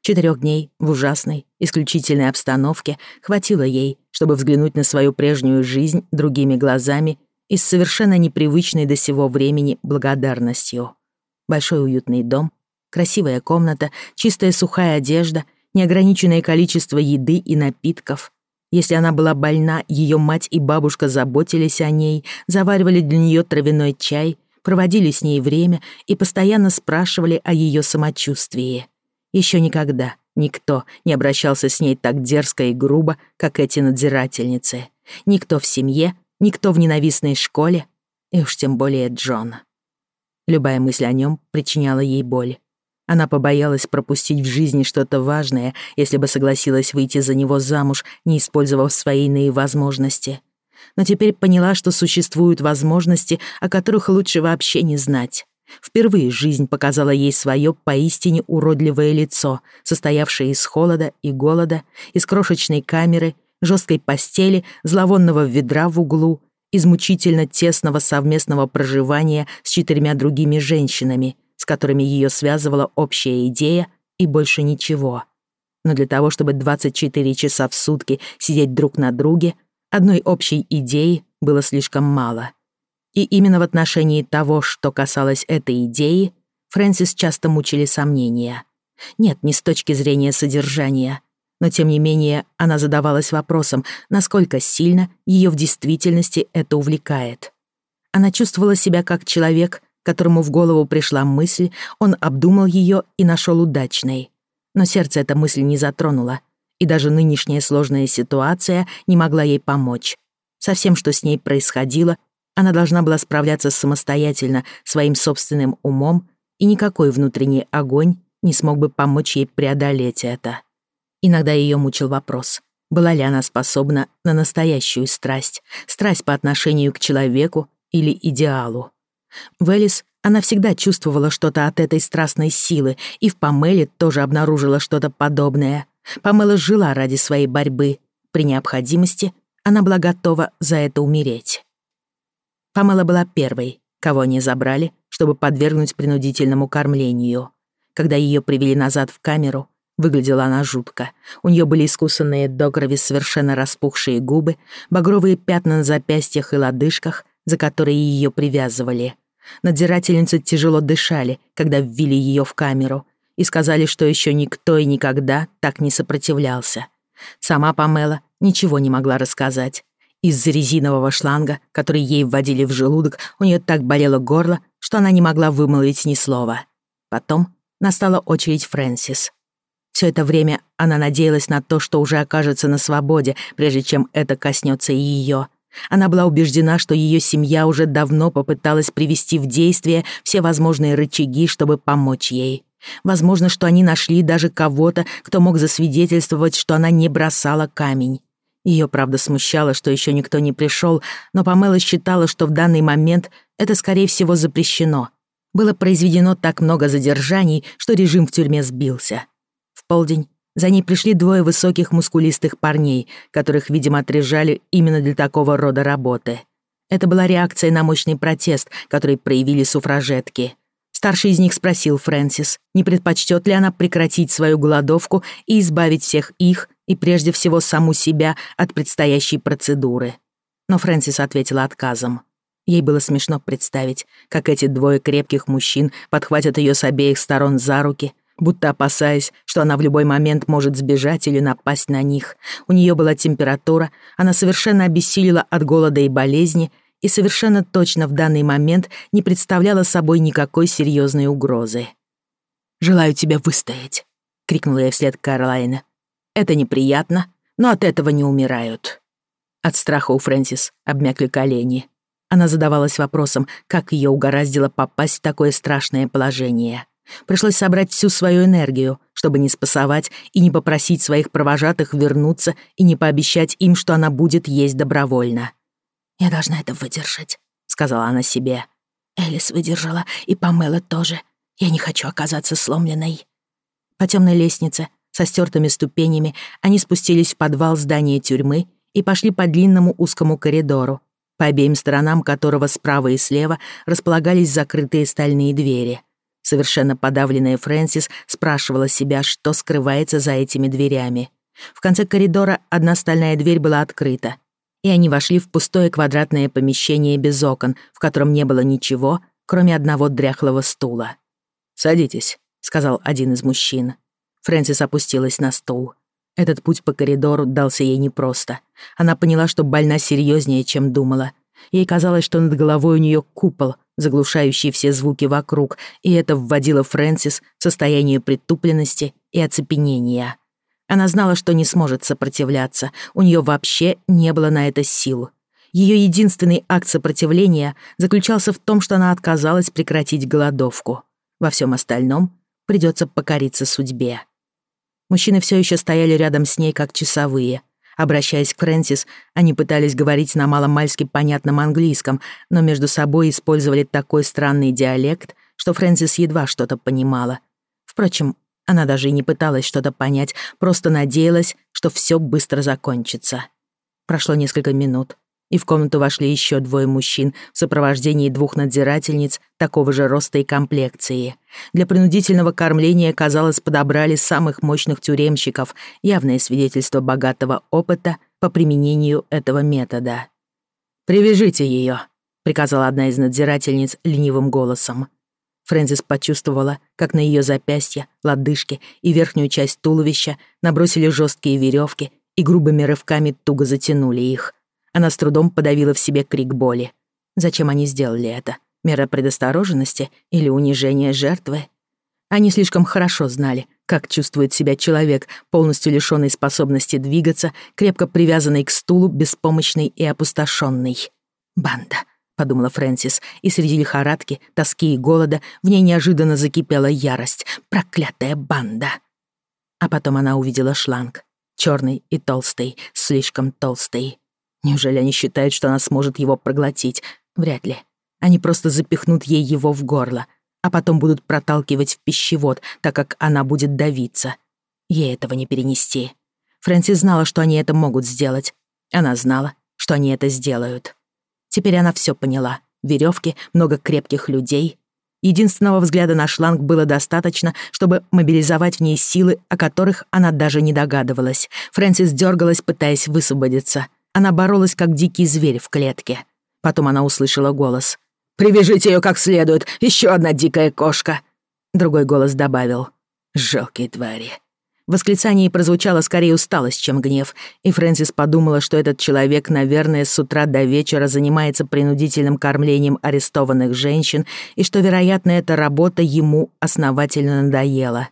Четырех дней в ужасной, исключительной обстановке хватило ей, чтобы взглянуть на свою прежнюю жизнь другими глазами и с совершенно непривычной до сего времени благодарностью. Большой уютный дом, красивая комната, чистая сухая одежда, неограниченное количество еды и напитков, если она была больна, ее мать и бабушка заботились о ней, заваривали для нее травяной чай, проводили с ней время и постоянно спрашивали о ее самочувствии. Еще никогда никто не обращался с ней так дерзко и грубо, как эти надзирательницы. Никто в семье, никто в ненавистной школе, и уж тем более Джон. Любая мысль о нем причиняла ей боль. Она побоялась пропустить в жизни что-то важное, если бы согласилась выйти за него замуж, не использовав свои иные возможности. Но теперь поняла, что существуют возможности, о которых лучше вообще не знать. Впервые жизнь показала ей свое поистине уродливое лицо, состоявшее из холода и голода, из крошечной камеры, жесткой постели, зловонного ведра в углу, из мучительно тесного совместного проживания с четырьмя другими женщинами с которыми ее связывала общая идея и больше ничего. Но для того, чтобы 24 часа в сутки сидеть друг на друге, одной общей идеи было слишком мало. И именно в отношении того, что касалось этой идеи, Фрэнсис часто мучили сомнения. Нет, не с точки зрения содержания, но тем не менее она задавалась вопросом, насколько сильно ее в действительности это увлекает. Она чувствовала себя как человек, которому в голову пришла мысль, он обдумал ее и нашел удачной. Но сердце эта мысль не затронула, и даже нынешняя сложная ситуация не могла ей помочь. Со всем, что с ней происходило, она должна была справляться самостоятельно, своим собственным умом, и никакой внутренний огонь не смог бы помочь ей преодолеть это. Иногда ее мучил вопрос, была ли она способна на настоящую страсть, страсть по отношению к человеку или идеалу. Велис, она всегда чувствовала что-то от этой страстной силы, и в Памеле тоже обнаружила что-то подобное. Памела жила ради своей борьбы. При необходимости она была готова за это умереть. Памела была первой, кого они забрали, чтобы подвергнуть принудительному кормлению. Когда ее привели назад в камеру, Выглядела она жутко. У нее были искусанные до крови совершенно распухшие губы, багровые пятна на запястьях и лодыжках, за которые ее привязывали. Надзирательницы тяжело дышали, когда ввели ее в камеру, и сказали, что еще никто и никогда так не сопротивлялся. Сама Памела ничего не могла рассказать. Из-за резинового шланга, который ей вводили в желудок, у нее так болело горло, что она не могла вымолвить ни слова. Потом настала очередь Фрэнсис. Все это время она надеялась на то, что уже окажется на свободе, прежде чем это коснется и ее. Она была убеждена, что ее семья уже давно попыталась привести в действие все возможные рычаги, чтобы помочь ей. Возможно, что они нашли даже кого-то, кто мог засвидетельствовать, что она не бросала камень. Ее, правда, смущало, что еще никто не пришел, но Памела считала, что в данный момент это, скорее всего, запрещено. Было произведено так много задержаний, что режим в тюрьме сбился. В полдень за ней пришли двое высоких мускулистых парней, которых, видимо, отряжали именно для такого рода работы. Это была реакция на мощный протест, который проявили суфражетки. Старший из них спросил Фрэнсис, не предпочтет ли она прекратить свою голодовку и избавить всех их, и прежде всего саму себя, от предстоящей процедуры. Но Фрэнсис ответила отказом. Ей было смешно представить, как эти двое крепких мужчин подхватят ее с обеих сторон за руки, будто опасаясь, что она в любой момент может сбежать или напасть на них. У нее была температура, она совершенно обессилила от голода и болезни и совершенно точно в данный момент не представляла собой никакой серьезной угрозы. «Желаю тебя выстоять», — крикнула я вслед Карлайна. «Это неприятно, но от этого не умирают». От страха у Фрэнсис обмякли колени. Она задавалась вопросом, как ее угораздило попасть в такое страшное положение. Пришлось собрать всю свою энергию, чтобы не спасовать и не попросить своих провожатых вернуться и не пообещать им, что она будет есть добровольно. «Я должна это выдержать», — сказала она себе. Элис выдержала, и Памела тоже. Я не хочу оказаться сломленной. По темной лестнице, со стертыми ступенями, они спустились в подвал здания тюрьмы и пошли по длинному узкому коридору, по обеим сторонам которого справа и слева располагались закрытые стальные двери — Совершенно подавленная Фрэнсис спрашивала себя, что скрывается за этими дверями. В конце коридора одна стальная дверь была открыта, и они вошли в пустое квадратное помещение без окон, в котором не было ничего, кроме одного дряхлого стула. «Садитесь», — сказал один из мужчин. Фрэнсис опустилась на стул. Этот путь по коридору дался ей непросто. Она поняла, что больна серьезнее, чем думала. Ей казалось, что над головой у нее купол, заглушающие все звуки вокруг, и это вводило Фрэнсис в состояние притупленности и оцепенения. Она знала, что не сможет сопротивляться, у нее вообще не было на это сил. Ее единственный акт сопротивления заключался в том, что она отказалась прекратить голодовку. Во всем остальном придется покориться судьбе. Мужчины все еще стояли рядом с ней, как часовые — Обращаясь к Фрэнсис, они пытались говорить на маломальски понятном английском, но между собой использовали такой странный диалект, что Фрэнсис едва что-то понимала. Впрочем, она даже и не пыталась что-то понять, просто надеялась, что все быстро закончится. Прошло несколько минут и в комнату вошли еще двое мужчин в сопровождении двух надзирательниц такого же роста и комплекции. Для принудительного кормления, казалось, подобрали самых мощных тюремщиков, явное свидетельство богатого опыта по применению этого метода. «Привяжите ее», — приказала одна из надзирательниц ленивым голосом. Фрэнсис почувствовала, как на ее запястья, лодыжки и верхнюю часть туловища набросили жесткие веревки и грубыми рывками туго затянули их — она с трудом подавила в себе крик боли. Зачем они сделали это? Мера предосторожности или унижение жертвы? Они слишком хорошо знали, как чувствует себя человек, полностью лишённый способности двигаться, крепко привязанный к стулу, беспомощный и опустошённый. «Банда», — подумала Фрэнсис, и среди лихорадки, тоски и голода в ней неожиданно закипела ярость. «Проклятая банда!» А потом она увидела шланг. Чёрный и толстый, слишком толстый. Неужели они считают, что она сможет его проглотить? Вряд ли. Они просто запихнут ей его в горло, а потом будут проталкивать в пищевод, так как она будет давиться. Ей этого не перенести. Фрэнсис знала, что они это могут сделать. Она знала, что они это сделают. Теперь она все поняла. Веревки, много крепких людей. Единственного взгляда на шланг было достаточно, чтобы мобилизовать в ней силы, о которых она даже не догадывалась. Фрэнсис дергалась, пытаясь высвободиться — она боролась, как дикий зверь в клетке. Потом она услышала голос. «Привяжите ее как следует! Еще одна дикая кошка!» Другой голос добавил. «Жалкие твари!» В восклицании прозвучала скорее усталость, чем гнев, и Фрэнсис подумала, что этот человек, наверное, с утра до вечера занимается принудительным кормлением арестованных женщин и что, вероятно, эта работа ему основательно надоела.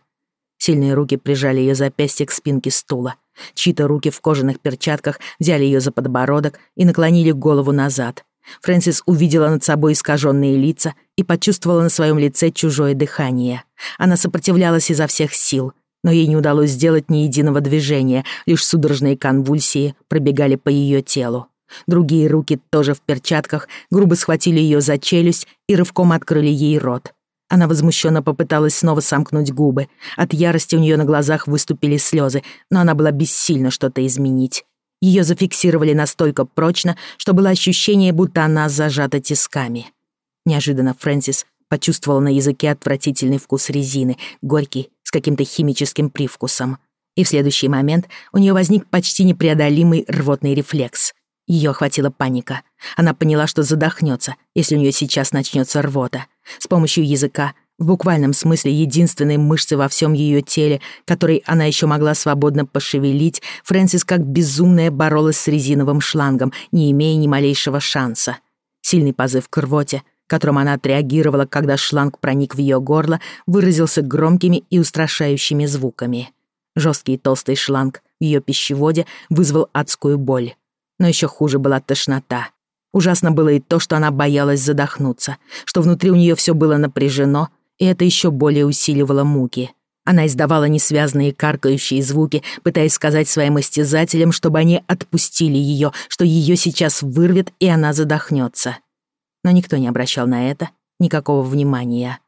Сильные руки прижали ее запястье к спинке стула. Чьи-то руки в кожаных перчатках взяли ее за подбородок и наклонили голову назад. Фрэнсис увидела над собой искаженные лица и почувствовала на своем лице чужое дыхание. Она сопротивлялась изо всех сил, но ей не удалось сделать ни единого движения, лишь судорожные конвульсии пробегали по ее телу. Другие руки, тоже в перчатках, грубо схватили ее за челюсть и рывком открыли ей рот. Она возмущенно попыталась снова сомкнуть губы. От ярости у нее на глазах выступили слезы, но она была бессильна что-то изменить. Ее зафиксировали настолько прочно, что было ощущение, будто она зажата тисками. Неожиданно Фрэнсис почувствовала на языке отвратительный вкус резины, горький, с каким-то химическим привкусом. И в следующий момент у нее возник почти непреодолимый рвотный рефлекс. Ее охватила паника. Она поняла, что задохнется, если у нее сейчас начнется рвота. С помощью языка, в буквальном смысле единственной мышцы во всем ее теле, которой она еще могла свободно пошевелить, Фрэнсис как безумная боролась с резиновым шлангом, не имея ни малейшего шанса. Сильный позыв к рвоте, которым она отреагировала, когда шланг проник в ее горло, выразился громкими и устрашающими звуками. Жесткий толстый шланг в ее пищеводе вызвал адскую боль. Но еще хуже была тошнота. Ужасно было и то, что она боялась задохнуться, что внутри у нее все было напряжено, и это еще более усиливало муки. Она издавала несвязные каркающие звуки, пытаясь сказать своим истязателям, чтобы они отпустили ее, что ее сейчас вырвет, и она задохнется. Но никто не обращал на это никакого внимания.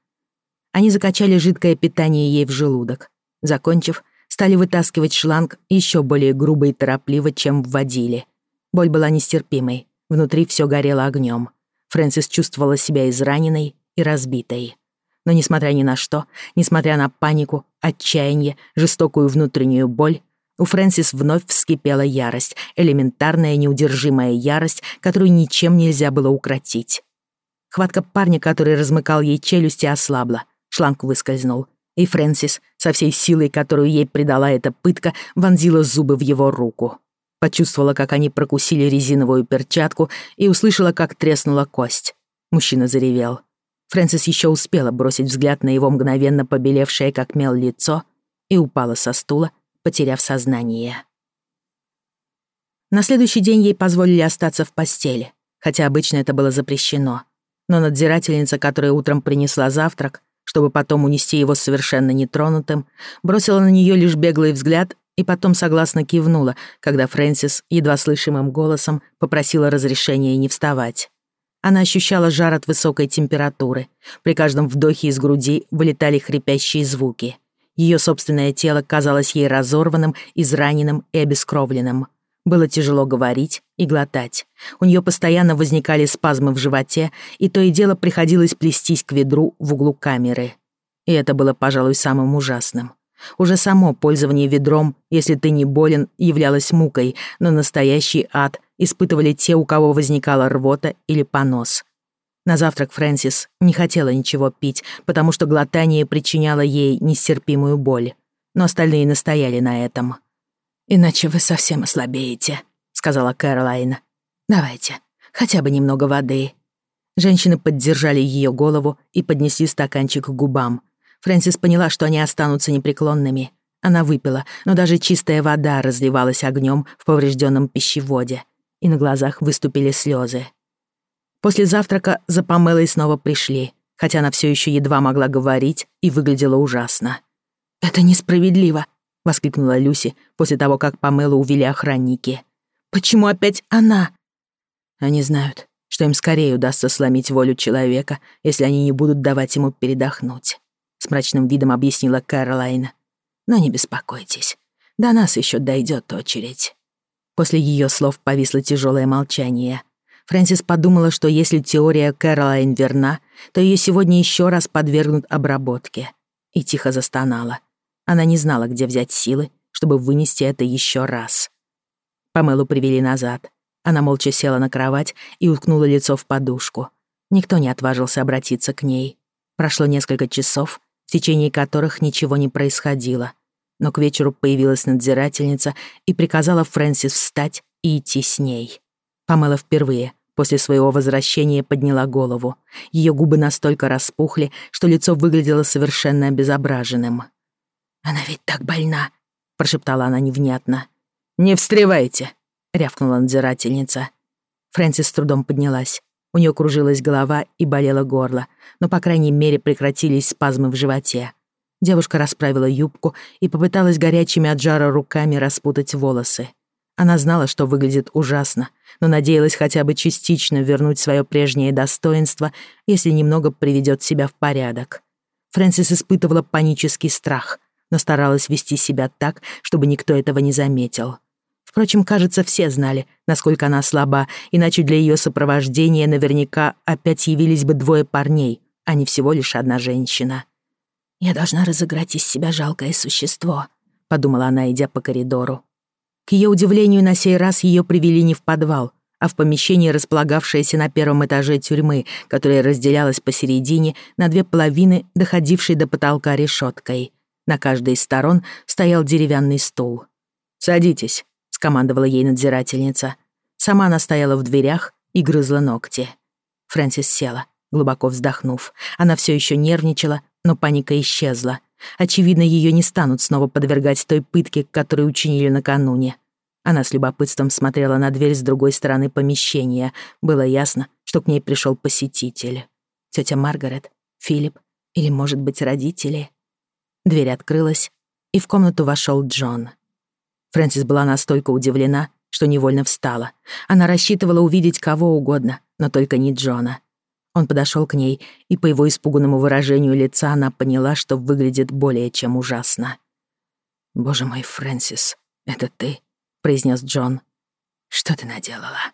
Они закачали жидкое питание ей в желудок. Закончив, стали вытаскивать шланг еще более грубо и торопливо, чем вводили. Боль была нестерпимой, Внутри все горело огнем. Фрэнсис чувствовала себя израненной и разбитой. Но несмотря ни на что, несмотря на панику, отчаяние, жестокую внутреннюю боль, у Фрэнсис вновь вскипела ярость, элементарная неудержимая ярость, которую ничем нельзя было укротить. Хватка парня, который размыкал ей челюсти, ослабла. Шланг выскользнул. И Фрэнсис, со всей силой, которую ей придала эта пытка, вонзила зубы в его руку. Почувствовала, как они прокусили резиновую перчатку и услышала, как треснула кость. Мужчина заревел. Фрэнсис еще успела бросить взгляд на его мгновенно побелевшее, как мел, лицо и упала со стула, потеряв сознание. На следующий день ей позволили остаться в постели, хотя обычно это было запрещено. Но надзирательница, которая утром принесла завтрак, чтобы потом унести его совершенно нетронутым, бросила на нее лишь беглый взгляд и потом согласно кивнула, когда Фрэнсис едва слышимым голосом попросила разрешения не вставать. Она ощущала жар от высокой температуры. При каждом вдохе из груди вылетали хрипящие звуки. Ее собственное тело казалось ей разорванным, израненным и обескровленным. Было тяжело говорить и глотать. У нее постоянно возникали спазмы в животе, и то и дело приходилось плестись к ведру в углу камеры. И это было, пожалуй, самым ужасным. Уже само пользование ведром, если ты не болен, являлось мукой, но настоящий ад испытывали те, у кого возникала рвота или понос. На завтрак Фрэнсис не хотела ничего пить, потому что глотание причиняло ей нестерпимую боль. Но остальные настояли на этом. «Иначе вы совсем ослабеете», — сказала Кэролайн. «Давайте, хотя бы немного воды». Женщины поддержали ее голову и поднесли стаканчик к губам — Фрэнсис поняла, что они останутся непреклонными. Она выпила, но даже чистая вода разливалась огнем в поврежденном пищеводе, и на глазах выступили слезы. После завтрака за Памелой снова пришли, хотя она все еще едва могла говорить и выглядела ужасно. «Это несправедливо», — воскликнула Люси после того, как Памелу увели охранники. «Почему опять она?» «Они знают», что им скорее удастся сломить волю человека, если они не будут давать ему передохнуть с мрачным видом объяснила Кэролайн. Но не беспокойтесь, до нас еще дойдет очередь. После ее слов повисло тяжелое молчание. Фрэнсис подумала, что если теория Кэролайн верна, то ее сегодня еще раз подвергнут обработке. И тихо застонала. Она не знала, где взять силы, чтобы вынести это еще раз. Памелу привели назад. Она молча села на кровать и уткнула лицо в подушку. Никто не отважился обратиться к ней. Прошло несколько часов, в течение которых ничего не происходило. Но к вечеру появилась надзирательница и приказала Фрэнсис встать и идти с ней. Памела впервые после своего возвращения подняла голову. Ее губы настолько распухли, что лицо выглядело совершенно обезображенным. «Она ведь так больна!» — прошептала она невнятно. «Не встревайте!» — рявкнула надзирательница. Фрэнсис с трудом поднялась. У нее кружилась голова и болело горло, но, по крайней мере, прекратились спазмы в животе. Девушка расправила юбку и попыталась горячими от жара руками распутать волосы. Она знала, что выглядит ужасно, но надеялась хотя бы частично вернуть свое прежнее достоинство, если немного приведет себя в порядок. Фрэнсис испытывала панический страх, но старалась вести себя так, чтобы никто этого не заметил. Впрочем, кажется, все знали, насколько она слаба, иначе для ее сопровождения наверняка опять явились бы двое парней, а не всего лишь одна женщина. «Я должна разыграть из себя жалкое существо», — подумала она, идя по коридору. К ее удивлению, на сей раз ее привели не в подвал, а в помещение, располагавшееся на первом этаже тюрьмы, которое разделялось посередине на две половины, доходившей до потолка решеткой. На каждой из сторон стоял деревянный стул. «Садитесь», скомандовала ей надзирательница. Сама она стояла в дверях и грызла ногти. Фрэнсис села, глубоко вздохнув. Она все еще нервничала, но паника исчезла. Очевидно, ее не станут снова подвергать той пытке, которую учинили накануне. Она с любопытством смотрела на дверь с другой стороны помещения. Было ясно, что к ней пришел посетитель. Тетя Маргарет, Филипп или, может быть, родители. Дверь открылась, и в комнату вошел Джон. Фрэнсис была настолько удивлена, что невольно встала. Она рассчитывала увидеть кого угодно, но только не Джона. Он подошел к ней, и по его испуганному выражению лица она поняла, что выглядит более чем ужасно. «Боже мой, Фрэнсис, это ты?» — произнес Джон. «Что ты наделала?»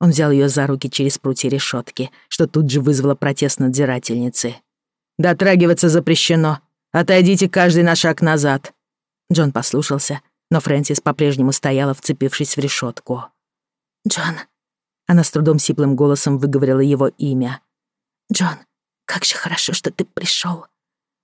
Он взял ее за руки через прутья решетки, что тут же вызвало протест надзирательницы. «Дотрагиваться запрещено. Отойдите каждый на шаг назад». Джон послушался но Фрэнсис по-прежнему стояла, вцепившись в решетку. «Джон». Она с трудом сиплым голосом выговорила его имя. «Джон, как же хорошо, что ты пришел.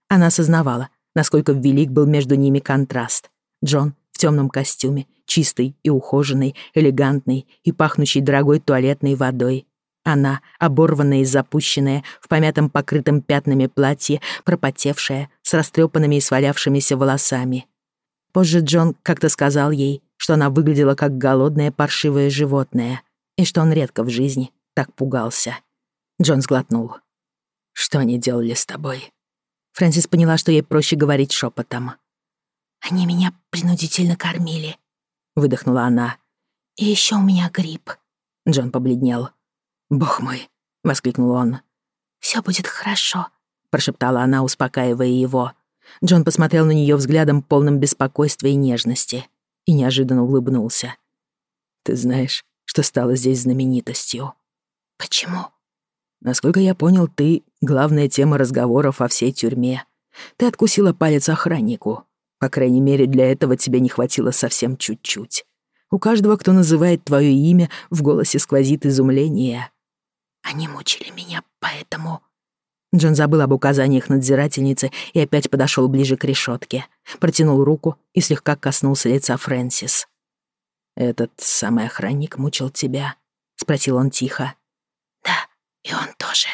Она осознавала, насколько велик был между ними контраст. Джон в темном костюме, чистый и ухоженный, элегантный и пахнущий дорогой туалетной водой. Она, оборванная и запущенная, в помятом покрытом пятнами платье, пропотевшая, с растрепанными и свалявшимися волосами — Позже Джон как-то сказал ей, что она выглядела как голодное паршивое животное и что он редко в жизни так пугался. Джон сглотнул. «Что они делали с тобой?» Фрэнсис поняла, что ей проще говорить шепотом. «Они меня принудительно кормили», — выдохнула она. «И еще у меня грипп». Джон побледнел. «Бог мой!» — воскликнул он. «Все будет хорошо», — прошептала она, успокаивая его. Джон посмотрел на нее взглядом, полным беспокойства и нежности, и неожиданно улыбнулся. «Ты знаешь, что стало здесь знаменитостью». «Почему?» «Насколько я понял, ты — главная тема разговоров о всей тюрьме. Ты откусила палец охраннику. По крайней мере, для этого тебе не хватило совсем чуть-чуть. У каждого, кто называет твое имя, в голосе сквозит изумление». «Они мучили меня, поэтому...» Джон забыл об указаниях надзирательницы и опять подошел ближе к решетке, протянул руку и слегка коснулся лица Фрэнсис. «Этот самый охранник мучил тебя?» — спросил он тихо. «Да, и он тоже».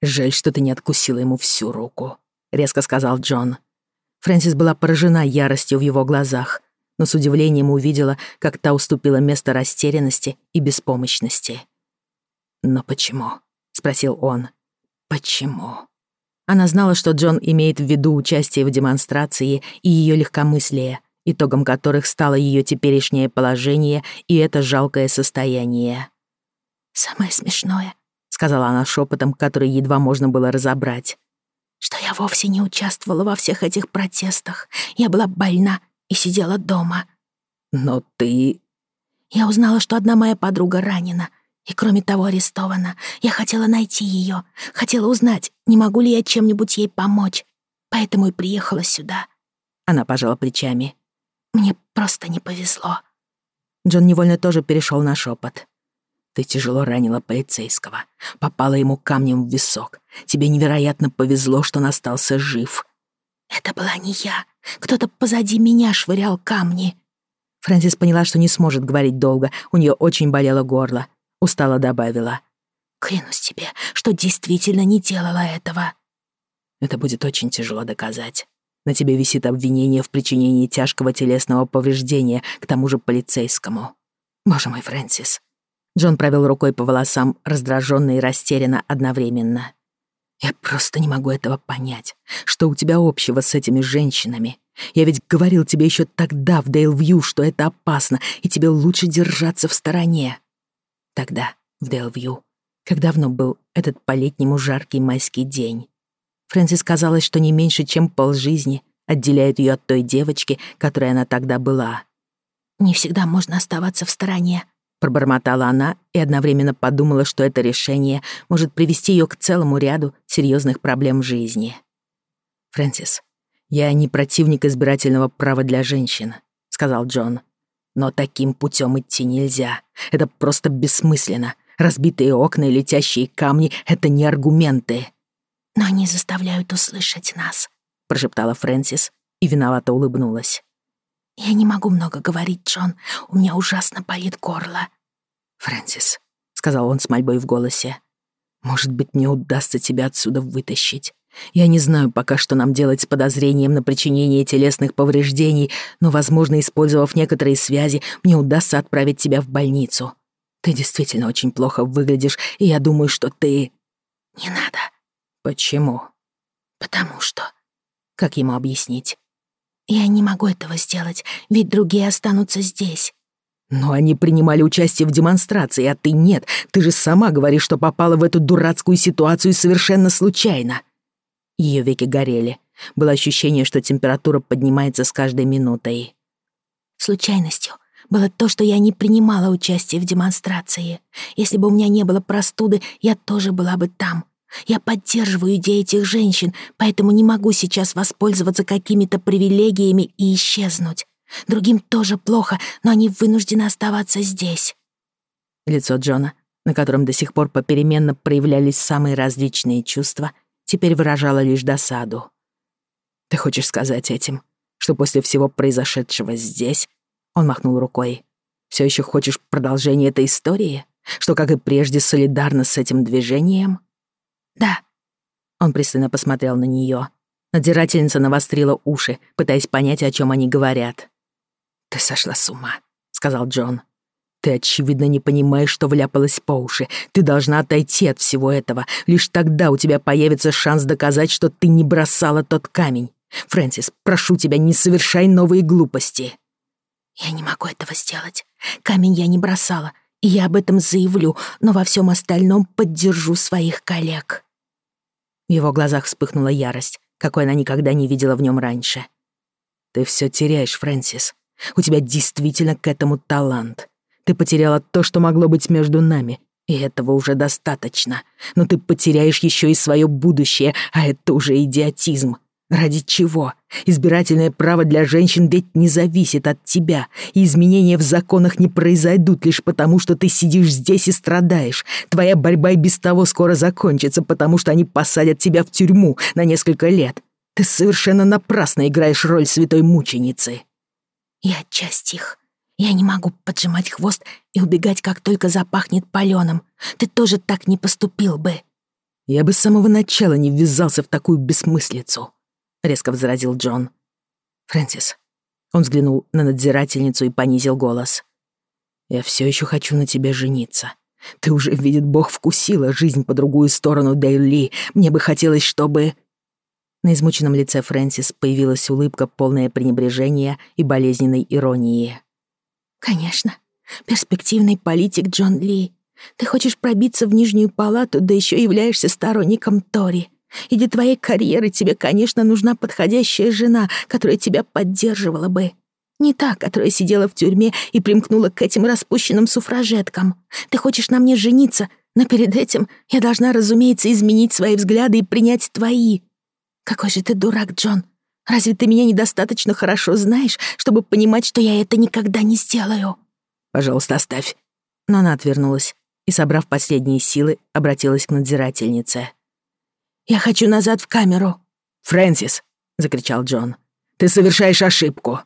«Жаль, что ты не откусила ему всю руку», — резко сказал Джон. Фрэнсис была поражена яростью в его глазах, но с удивлением увидела, как та уступила место растерянности и беспомощности. «Но почему?» — спросил он. Почему? Она знала, что Джон имеет в виду участие в демонстрации и ее легкомыслие, итогом которых стало ее теперешнее положение и это жалкое состояние. «Самое смешное», — сказала она шепотом, который едва можно было разобрать, «что я вовсе не участвовала во всех этих протестах. Я была больна и сидела дома». «Но ты...» Я узнала, что одна моя подруга ранена, и кроме того, арестована. Я хотела найти ее, хотела узнать, не могу ли я чем-нибудь ей помочь. Поэтому и приехала сюда. Она пожала плечами. Мне просто не повезло. Джон невольно тоже перешел на шепот. Ты тяжело ранила полицейского, попала ему камнем в висок. Тебе невероятно повезло, что он остался жив. Это была не я. Кто-то позади меня швырял камни. Фрэнсис поняла, что не сможет говорить долго, у нее очень болело горло устало добавила. «Клянусь тебе, что действительно не делала этого». «Это будет очень тяжело доказать. На тебе висит обвинение в причинении тяжкого телесного повреждения, к тому же полицейскому. Боже мой, Фрэнсис». Джон провел рукой по волосам, раздраженно и растерянно одновременно. «Я просто не могу этого понять. Что у тебя общего с этими женщинами? Я ведь говорил тебе еще тогда в Дейлвью, что это опасно, и тебе лучше держаться в стороне». Тогда, в Делвью, как давно был этот по-летнему жаркий майский день. Фрэнсис казалось, что не меньше, чем полжизни отделяет ее от той девочки, которой она тогда была. «Не всегда можно оставаться в стороне», — пробормотала она и одновременно подумала, что это решение может привести ее к целому ряду серьезных проблем жизни. «Фрэнсис, я не противник избирательного права для женщин», — сказал Джон. Но таким путем идти нельзя. Это просто бессмысленно. Разбитые окна и летящие камни — это не аргументы. «Но они заставляют услышать нас», — прошептала Фрэнсис и виновато улыбнулась. «Я не могу много говорить, Джон. У меня ужасно болит горло». «Фрэнсис», — сказал он с мольбой в голосе, — «может быть, мне удастся тебя отсюда вытащить. Я не знаю пока, что нам делать с подозрением на причинение телесных повреждений, но, возможно, использовав некоторые связи, мне удастся отправить тебя в больницу. Ты действительно очень плохо выглядишь, и я думаю, что ты...» «Не надо». «Почему?» «Потому что...» Как ему объяснить? «Я не могу этого сделать, ведь другие останутся здесь». «Но они принимали участие в демонстрации, а ты нет. Ты же сама говоришь, что попала в эту дурацкую ситуацию совершенно случайно». Ее веки горели. Было ощущение, что температура поднимается с каждой минутой. Случайностью было то, что я не принимала участие в демонстрации. Если бы у меня не было простуды, я тоже была бы там. Я поддерживаю идеи этих женщин, поэтому не могу сейчас воспользоваться какими-то привилегиями и исчезнуть. Другим тоже плохо, но они вынуждены оставаться здесь. Лицо Джона, на котором до сих пор попеременно проявлялись самые различные чувства — теперь выражала лишь досаду. «Ты хочешь сказать этим, что после всего произошедшего здесь...» Он махнул рукой. «Все еще хочешь продолжения этой истории? Что, как и прежде, солидарно с этим движением?» «Да». Он пристально посмотрел на нее. Надзирательница навострила уши, пытаясь понять, о чем они говорят. «Ты сошла с ума», — сказал Джон. Ты, очевидно, не понимаешь, что вляпалась по уши. Ты должна отойти от всего этого. Лишь тогда у тебя появится шанс доказать, что ты не бросала тот камень. Фрэнсис, прошу тебя, не совершай новые глупости». «Я не могу этого сделать. Камень я не бросала, и я об этом заявлю, но во всем остальном поддержу своих коллег». В его глазах вспыхнула ярость, какой она никогда не видела в нем раньше. «Ты все теряешь, Фрэнсис. У тебя действительно к этому талант. Ты потеряла то, что могло быть между нами, и этого уже достаточно. Но ты потеряешь еще и свое будущее, а это уже идиотизм. Ради чего? Избирательное право для женщин ведь не зависит от тебя, и изменения в законах не произойдут лишь потому, что ты сидишь здесь и страдаешь. Твоя борьба и без того скоро закончится, потому что они посадят тебя в тюрьму на несколько лет. Ты совершенно напрасно играешь роль святой мученицы. Я часть их, я не могу поджимать хвост и убегать, как только запахнет паленым. Ты тоже так не поступил бы. Я бы с самого начала не ввязался в такую бессмыслицу, резко возразил Джон. Фрэнсис. Он взглянул на надзирательницу и понизил голос. Я все еще хочу на тебе жениться. Ты уже, видит Бог, вкусила жизнь по другую сторону Дейли. Мне бы хотелось, чтобы...» На измученном лице Фрэнсис появилась улыбка, полная пренебрежения и болезненной иронии. Конечно. Перспективный политик Джон Ли. Ты хочешь пробиться в нижнюю палату, да еще являешься сторонником Тори. И для твоей карьеры тебе, конечно, нужна подходящая жена, которая тебя поддерживала бы. Не та, которая сидела в тюрьме и примкнула к этим распущенным суфражеткам. Ты хочешь на мне жениться, но перед этим я должна, разумеется, изменить свои взгляды и принять твои. Какой же ты дурак, Джон. Разве ты меня недостаточно хорошо знаешь, чтобы понимать, что я это никогда не сделаю?» «Пожалуйста, оставь». Но она отвернулась и, собрав последние силы, обратилась к надзирательнице. «Я хочу назад в камеру». «Фрэнсис!» — закричал Джон. «Ты совершаешь ошибку!»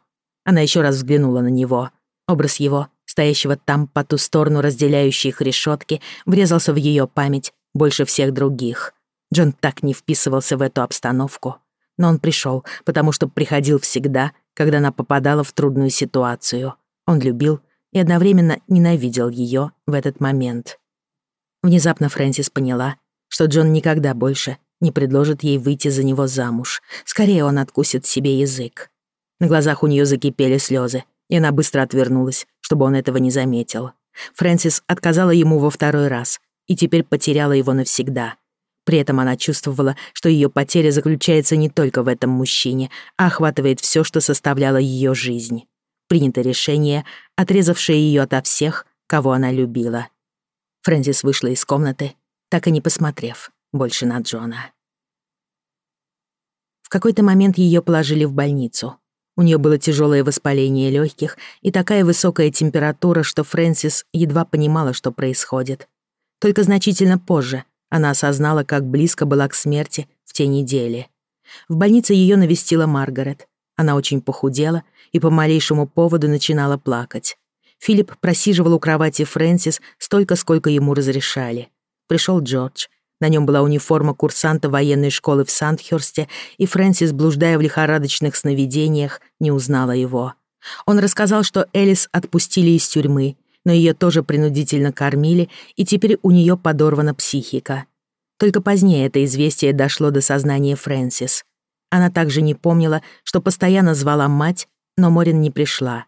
Она еще раз взглянула на него. Образ его, стоящего там по ту сторону разделяющей их решетки, врезался в ее память больше всех других. Джон так не вписывался в эту обстановку. Но он пришел, потому что приходил всегда, когда она попадала в трудную ситуацию. Он любил и одновременно ненавидел ее в этот момент. Внезапно Фрэнсис поняла, что Джон никогда больше не предложит ей выйти за него замуж. Скорее он откусит себе язык. На глазах у нее закипели слезы, и она быстро отвернулась, чтобы он этого не заметил. Фрэнсис отказала ему во второй раз и теперь потеряла его навсегда — при этом она чувствовала, что ее потеря заключается не только в этом мужчине, а охватывает все, что составляло ее жизнь. Принято решение, отрезавшее ее ото всех, кого она любила. Фрэнсис вышла из комнаты, так и не посмотрев больше на Джона. В какой-то момент ее положили в больницу. У нее было тяжелое воспаление легких и такая высокая температура, что Фрэнсис едва понимала, что происходит. Только значительно позже, она осознала, как близко была к смерти в те недели. В больнице ее навестила Маргарет. Она очень похудела и по малейшему поводу начинала плакать. Филипп просиживал у кровати Фрэнсис столько, сколько ему разрешали. Пришел Джордж. На нем была униформа курсанта военной школы в Сандхёрсте, и Фрэнсис, блуждая в лихорадочных сновидениях, не узнала его. Он рассказал, что Элис отпустили из тюрьмы, но ее тоже принудительно кормили, и теперь у нее подорвана психика. Только позднее это известие дошло до сознания Фрэнсис. Она также не помнила, что постоянно звала мать, но Морин не пришла.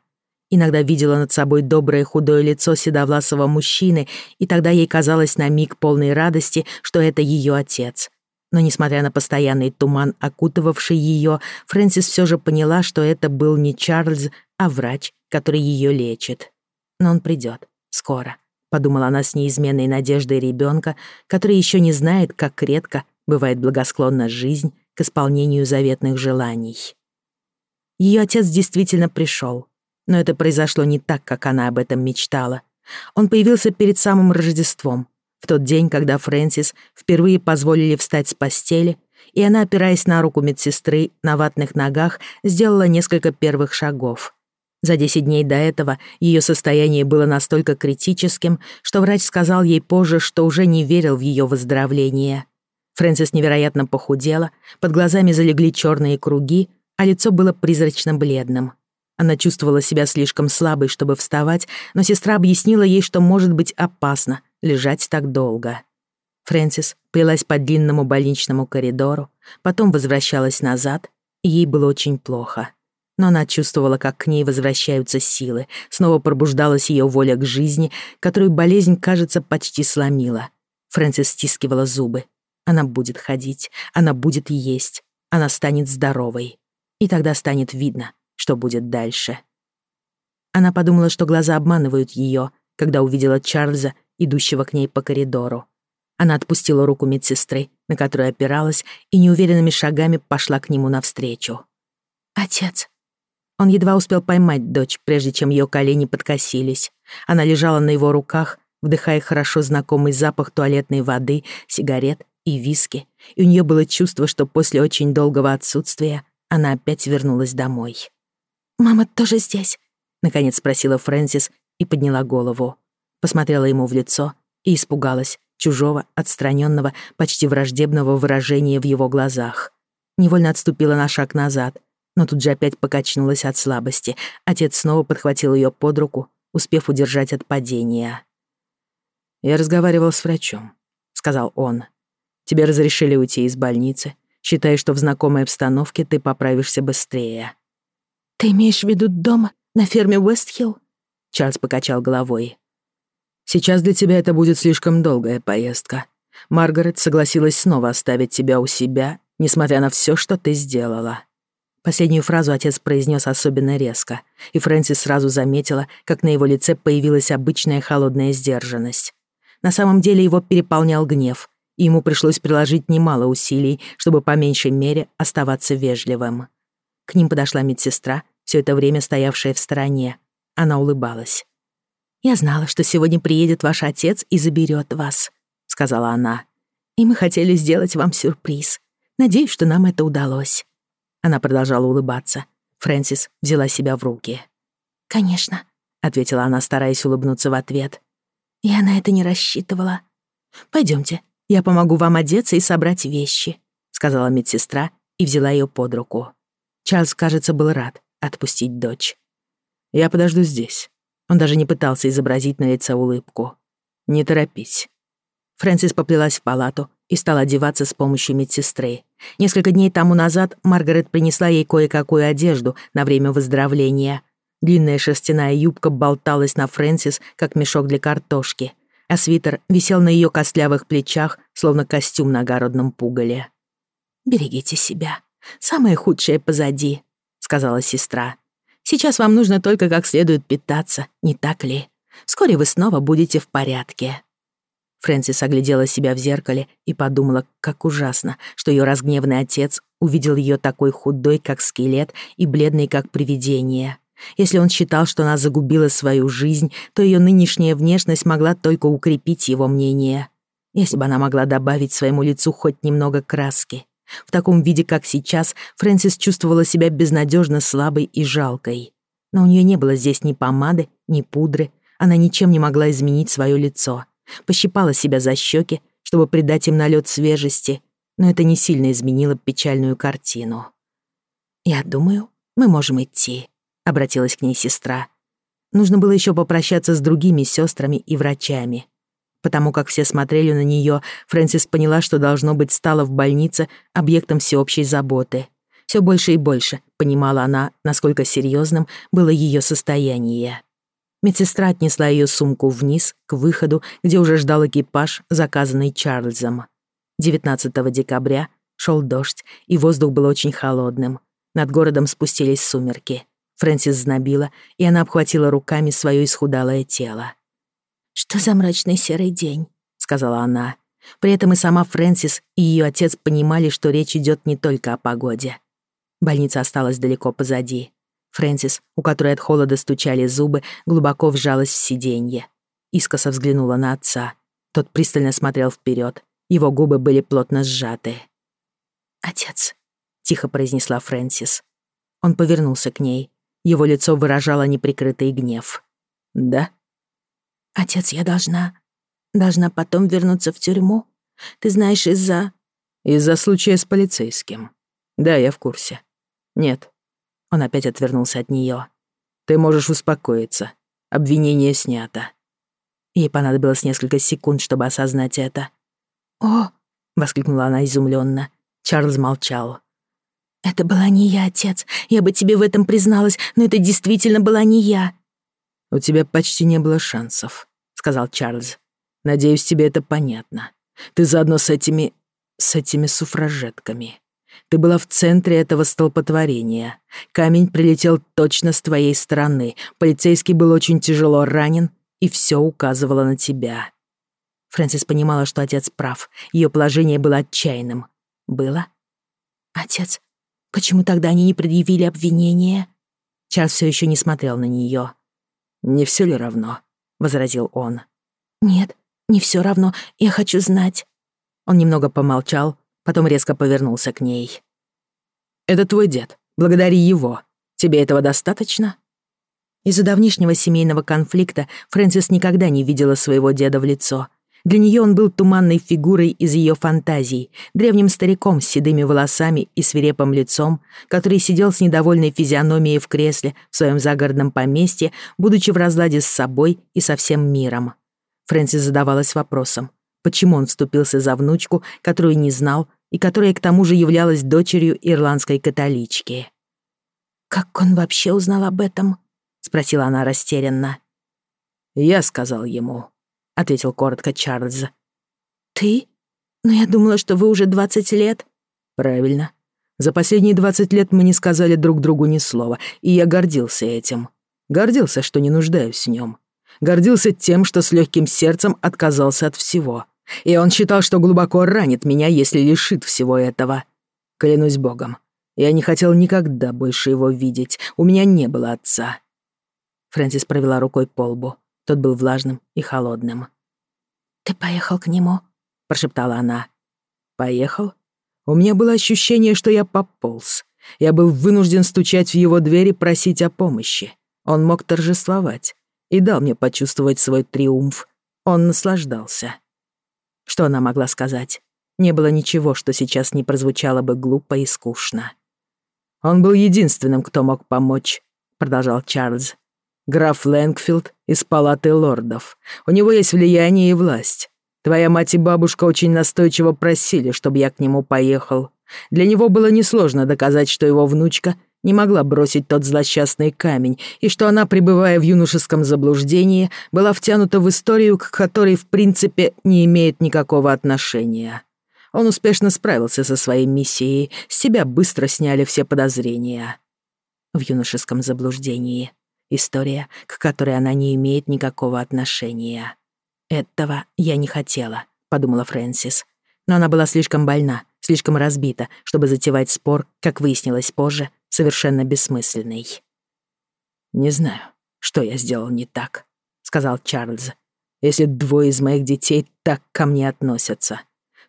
Иногда видела над собой доброе худое лицо седовласого мужчины, и тогда ей казалось на миг полной радости, что это ее отец. Но несмотря на постоянный туман, окутывавший ее, Фрэнсис все же поняла, что это был не Чарльз, а врач, который ее лечит но он придет. Скоро», — подумала она с неизменной надеждой ребенка, который еще не знает, как редко бывает благосклонна жизнь к исполнению заветных желаний. Ее отец действительно пришел, но это произошло не так, как она об этом мечтала. Он появился перед самым Рождеством, в тот день, когда Фрэнсис впервые позволили встать с постели, и она, опираясь на руку медсестры на ватных ногах, сделала несколько первых шагов. За 10 дней до этого ее состояние было настолько критическим, что врач сказал ей позже, что уже не верил в ее выздоровление. Фрэнсис невероятно похудела, под глазами залегли черные круги, а лицо было призрачно бледным. Она чувствовала себя слишком слабой, чтобы вставать, но сестра объяснила ей, что может быть опасно лежать так долго. Фрэнсис плелась по длинному больничному коридору, потом возвращалась назад, и ей было очень плохо. Но она чувствовала, как к ней возвращаются силы, снова пробуждалась ее воля к жизни, которую болезнь, кажется, почти сломила. Фрэнсис стискивала зубы. Она будет ходить, она будет есть, она станет здоровой. И тогда станет видно, что будет дальше. Она подумала, что глаза обманывают ее, когда увидела Чарльза, идущего к ней по коридору. Она отпустила руку медсестры, на которую опиралась, и неуверенными шагами пошла к нему навстречу. «Отец», он едва успел поймать дочь, прежде чем ее колени подкосились. Она лежала на его руках, вдыхая хорошо знакомый запах туалетной воды, сигарет и виски, и у нее было чувство, что после очень долгого отсутствия она опять вернулась домой. «Мама тоже здесь?» — наконец спросила Фрэнсис и подняла голову. Посмотрела ему в лицо и испугалась чужого, отстраненного, почти враждебного выражения в его глазах. Невольно отступила на шаг назад — но тут же опять покачнулась от слабости. Отец снова подхватил ее под руку, успев удержать от падения. «Я разговаривал с врачом», — сказал он. «Тебе разрешили уйти из больницы, считая, что в знакомой обстановке ты поправишься быстрее». «Ты имеешь в виду дома на ферме Уэстхилл?» Чарльз покачал головой. «Сейчас для тебя это будет слишком долгая поездка. Маргарет согласилась снова оставить тебя у себя, несмотря на все, что ты сделала. Последнюю фразу отец произнес особенно резко, и Фрэнсис сразу заметила, как на его лице появилась обычная холодная сдержанность. На самом деле его переполнял гнев, и ему пришлось приложить немало усилий, чтобы по меньшей мере оставаться вежливым. К ним подошла медсестра, все это время стоявшая в стороне. Она улыбалась. «Я знала, что сегодня приедет ваш отец и заберет вас», — сказала она. «И мы хотели сделать вам сюрприз. Надеюсь, что нам это удалось». Она продолжала улыбаться. Фрэнсис взяла себя в руки. «Конечно», — ответила она, стараясь улыбнуться в ответ. «Я на это не рассчитывала. Пойдемте, я помогу вам одеться и собрать вещи», — сказала медсестра и взяла ее под руку. Чарльз, кажется, был рад отпустить дочь. «Я подожду здесь». Он даже не пытался изобразить на лице улыбку. «Не торопись». Фрэнсис поплелась в палату и стала одеваться с помощью медсестры. Несколько дней тому назад Маргарет принесла ей кое-какую одежду на время выздоровления. Длинная шерстяная юбка болталась на Фрэнсис, как мешок для картошки, а свитер висел на ее костлявых плечах, словно костюм на огородном пугале. «Берегите себя. Самое худшее позади», — сказала сестра. «Сейчас вам нужно только как следует питаться, не так ли? Вскоре вы снова будете в порядке». Фрэнсис оглядела себя в зеркале и подумала, как ужасно, что ее разгневанный отец увидел ее такой худой, как скелет, и бледной, как привидение. Если он считал, что она загубила свою жизнь, то ее нынешняя внешность могла только укрепить его мнение. Если бы она могла добавить своему лицу хоть немного краски. В таком виде, как сейчас, Фрэнсис чувствовала себя безнадежно слабой и жалкой. Но у нее не было здесь ни помады, ни пудры, она ничем не могла изменить свое лицо. Пощипала себя за щеки, чтобы придать им налет свежести, но это не сильно изменило печальную картину. «Я думаю, мы можем идти», — обратилась к ней сестра. Нужно было еще попрощаться с другими сестрами и врачами. Потому как все смотрели на нее, Фрэнсис поняла, что должно быть стало в больнице объектом всеобщей заботы. Все больше и больше понимала она, насколько серьезным было ее состояние. Медсестра отнесла ее сумку вниз, к выходу, где уже ждал экипаж, заказанный Чарльзом. 19 декабря шел дождь, и воздух был очень холодным. Над городом спустились сумерки. Фрэнсис знобила, и она обхватила руками свое исхудалое тело. «Что за мрачный серый день?» — сказала она. При этом и сама Фрэнсис, и ее отец понимали, что речь идет не только о погоде. Больница осталась далеко позади. Фрэнсис, у которой от холода стучали зубы, глубоко вжалась в сиденье. Искоса взглянула на отца. Тот пристально смотрел вперед. Его губы были плотно сжаты. «Отец», — тихо произнесла Фрэнсис. Он повернулся к ней. Его лицо выражало неприкрытый гнев. «Да?» «Отец, я должна... должна потом вернуться в тюрьму? Ты знаешь, из-за...» «Из-за случая с полицейским. Да, я в курсе. Нет, он опять отвернулся от нее. «Ты можешь успокоиться. Обвинение снято». Ей понадобилось несколько секунд, чтобы осознать это. «О!» — воскликнула она изумленно. Чарльз молчал. «Это была не я, отец. Я бы тебе в этом призналась, но это действительно была не я». «У тебя почти не было шансов», — сказал Чарльз. «Надеюсь, тебе это понятно. Ты заодно с этими... с этими суфражетками». Ты была в центре этого столпотворения. Камень прилетел точно с твоей стороны. Полицейский был очень тяжело ранен, и все указывало на тебя. Фрэнсис понимала, что отец прав. Ее положение было отчаянным. Было? Отец, почему тогда они не предъявили обвинение? Чарльз все еще не смотрел на нее. Не все ли равно? возразил он. Нет, не все равно. Я хочу знать. Он немного помолчал, потом резко повернулся к ней. «Это твой дед. Благодари его. Тебе этого достаточно?» Из-за давнишнего семейного конфликта Фрэнсис никогда не видела своего деда в лицо. Для нее он был туманной фигурой из ее фантазий, древним стариком с седыми волосами и свирепым лицом, который сидел с недовольной физиономией в кресле в своем загородном поместье, будучи в разладе с собой и со всем миром. Фрэнсис задавалась вопросом, почему он вступился за внучку, которую не знал и которая к тому же являлась дочерью ирландской католички. «Как он вообще узнал об этом?» — спросила она растерянно. «Я сказал ему», — ответил коротко Чарльз. «Ты? Но я думала, что вы уже двадцать лет». «Правильно. За последние двадцать лет мы не сказали друг другу ни слова, и я гордился этим. Гордился, что не нуждаюсь в нем. Гордился тем, что с легким сердцем отказался от всего. И он считал, что глубоко ранит меня, если лишит всего этого. Клянусь богом, я не хотел никогда больше его видеть. У меня не было отца. Фрэнсис провела рукой по лбу. Тот был влажным и холодным. «Ты поехал к нему?» — прошептала она. «Поехал?» У меня было ощущение, что я пополз. Я был вынужден стучать в его дверь и просить о помощи. Он мог торжествовать и дал мне почувствовать свой триумф. Он наслаждался. Что она могла сказать? Не было ничего, что сейчас не прозвучало бы глупо и скучно. «Он был единственным, кто мог помочь», — продолжал Чарльз. «Граф Лэнгфилд из палаты лордов. У него есть влияние и власть. Твоя мать и бабушка очень настойчиво просили, чтобы я к нему поехал. Для него было несложно доказать, что его внучка не могла бросить тот злосчастный камень, и что она, пребывая в юношеском заблуждении, была втянута в историю, к которой, в принципе, не имеет никакого отношения. Он успешно справился со своей миссией, с себя быстро сняли все подозрения. В юношеском заблуждении. История, к которой она не имеет никакого отношения. «Этого я не хотела», — подумала Фрэнсис. Но она была слишком больна, слишком разбита, чтобы затевать спор, как выяснилось позже, совершенно бессмысленной. «Не знаю, что я сделал не так», — сказал Чарльз, «если двое из моих детей так ко мне относятся.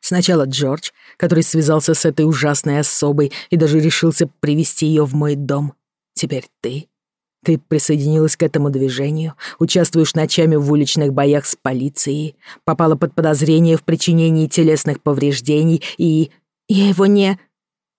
Сначала Джордж, который связался с этой ужасной особой и даже решился привести ее в мой дом. Теперь ты. Ты присоединилась к этому движению, участвуешь ночами в уличных боях с полицией, попала под подозрение в причинении телесных повреждений и... Я его не...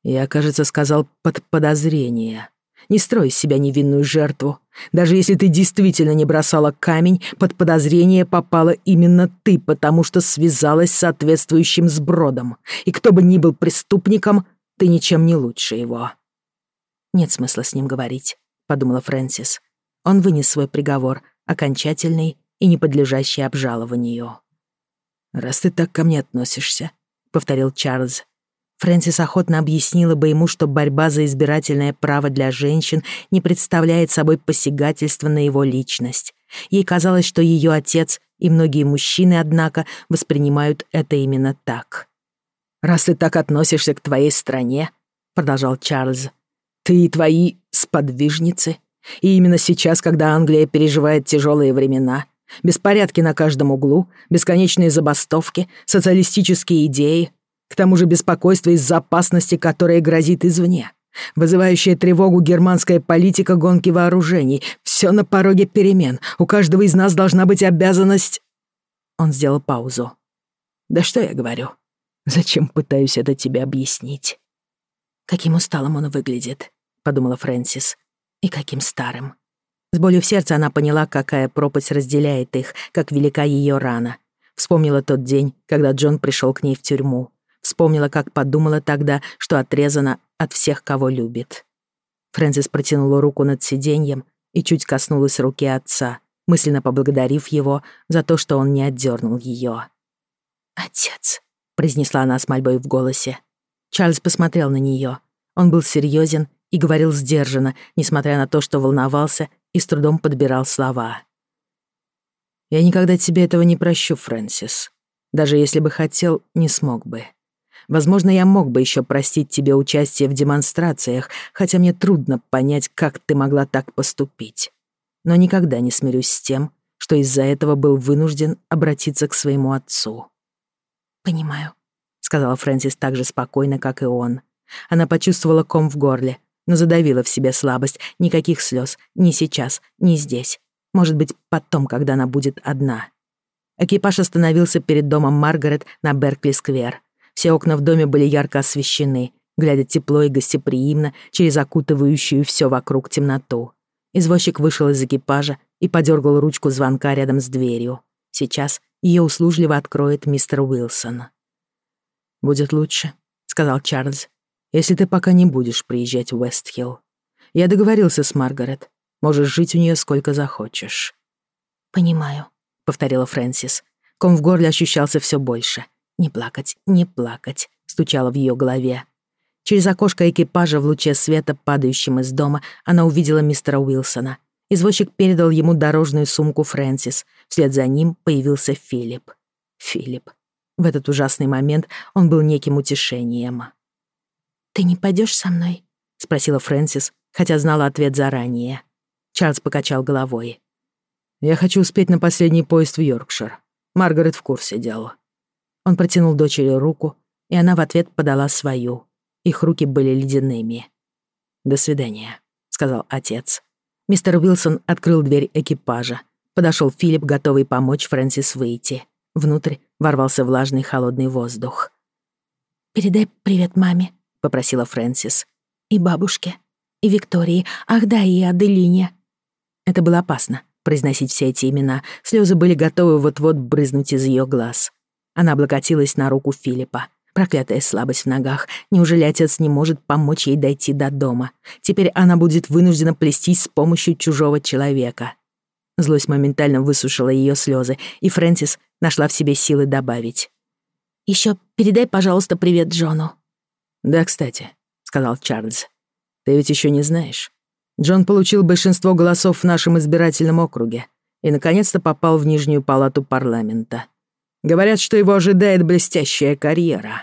Я, кажется, сказал «под подозрение». Не строй из себя невинную жертву. Даже если ты действительно не бросала камень, под подозрение попала именно ты, потому что связалась с соответствующим сбродом. И кто бы ни был преступником, ты ничем не лучше его. Нет смысла с ним говорить, подумала Фрэнсис. Он вынес свой приговор, окончательный и не подлежащий обжалованию. Раз ты так ко мне относишься, повторил Чарльз, Фрэнсис охотно объяснила бы ему, что борьба за избирательное право для женщин не представляет собой посягательство на его личность. Ей казалось, что ее отец и многие мужчины, однако, воспринимают это именно так. «Раз ты так относишься к твоей стране», — продолжал Чарльз, — «ты и твои сподвижницы. И именно сейчас, когда Англия переживает тяжелые времена, беспорядки на каждом углу, бесконечные забастовки, социалистические идеи — к тому же беспокойство из-за опасности, которая грозит извне. Вызывающая тревогу германская политика гонки вооружений. Все на пороге перемен. У каждого из нас должна быть обязанность... Он сделал паузу. Да что я говорю? Зачем пытаюсь это тебе объяснить? Каким усталым он выглядит, подумала Фрэнсис. И каким старым. С болью в сердце она поняла, какая пропасть разделяет их, как велика ее рана. Вспомнила тот день, когда Джон пришел к ней в тюрьму. Вспомнила, как подумала тогда, что отрезана от всех, кого любит. Фрэнсис протянула руку над сиденьем и чуть коснулась руки отца, мысленно поблагодарив его за то, что он не отдернул ее. «Отец», — произнесла она с мольбой в голосе. Чарльз посмотрел на нее. Он был серьезен и говорил сдержанно, несмотря на то, что волновался и с трудом подбирал слова. «Я никогда тебе этого не прощу, Фрэнсис. Даже если бы хотел, не смог бы. Возможно, я мог бы еще простить тебе участие в демонстрациях, хотя мне трудно понять, как ты могла так поступить. Но никогда не смирюсь с тем, что из-за этого был вынужден обратиться к своему отцу. «Понимаю», — сказала Фрэнсис так же спокойно, как и он. Она почувствовала ком в горле, но задавила в себе слабость. Никаких слез, ни сейчас, ни здесь. Может быть, потом, когда она будет одна. Экипаж остановился перед домом Маргарет на Беркли-сквер. Все окна в доме были ярко освещены, глядя тепло и гостеприимно через окутывающую все вокруг темноту. Извозчик вышел из экипажа и подергал ручку звонка рядом с дверью. Сейчас ее услужливо откроет мистер Уилсон. «Будет лучше», — сказал Чарльз, — «если ты пока не будешь приезжать в Уэстхилл. Я договорился с Маргарет. Можешь жить у нее сколько захочешь». «Понимаю», — повторила Фрэнсис. Ком в горле ощущался все больше — «Не плакать, не плакать», — стучало в ее голове. Через окошко экипажа в луче света, падающем из дома, она увидела мистера Уилсона. Извозчик передал ему дорожную сумку Фрэнсис. Вслед за ним появился Филипп. Филипп. В этот ужасный момент он был неким утешением. «Ты не пойдешь со мной?» — спросила Фрэнсис, хотя знала ответ заранее. Чарльз покачал головой. «Я хочу успеть на последний поезд в Йоркшир. Маргарет в курсе дела. Он протянул дочери руку, и она в ответ подала свою. Их руки были ледяными. «До свидания», — сказал отец. Мистер Уилсон открыл дверь экипажа. Подошел Филипп, готовый помочь Фрэнсис выйти. Внутрь ворвался влажный холодный воздух. «Передай привет маме», — попросила Фрэнсис. «И бабушке, и Виктории, ах да, и Аделине». Это было опасно, произносить все эти имена. Слезы были готовы вот-вот брызнуть из ее глаз. Она облокотилась на руку Филиппа. Проклятая слабость в ногах. Неужели отец не может помочь ей дойти до дома? Теперь она будет вынуждена плестись с помощью чужого человека. Злость моментально высушила ее слезы, и Фрэнсис нашла в себе силы добавить. «Еще передай, пожалуйста, привет Джону». «Да, кстати», — сказал Чарльз. «Ты ведь еще не знаешь. Джон получил большинство голосов в нашем избирательном округе и, наконец-то, попал в нижнюю палату парламента». Говорят, что его ожидает блестящая карьера.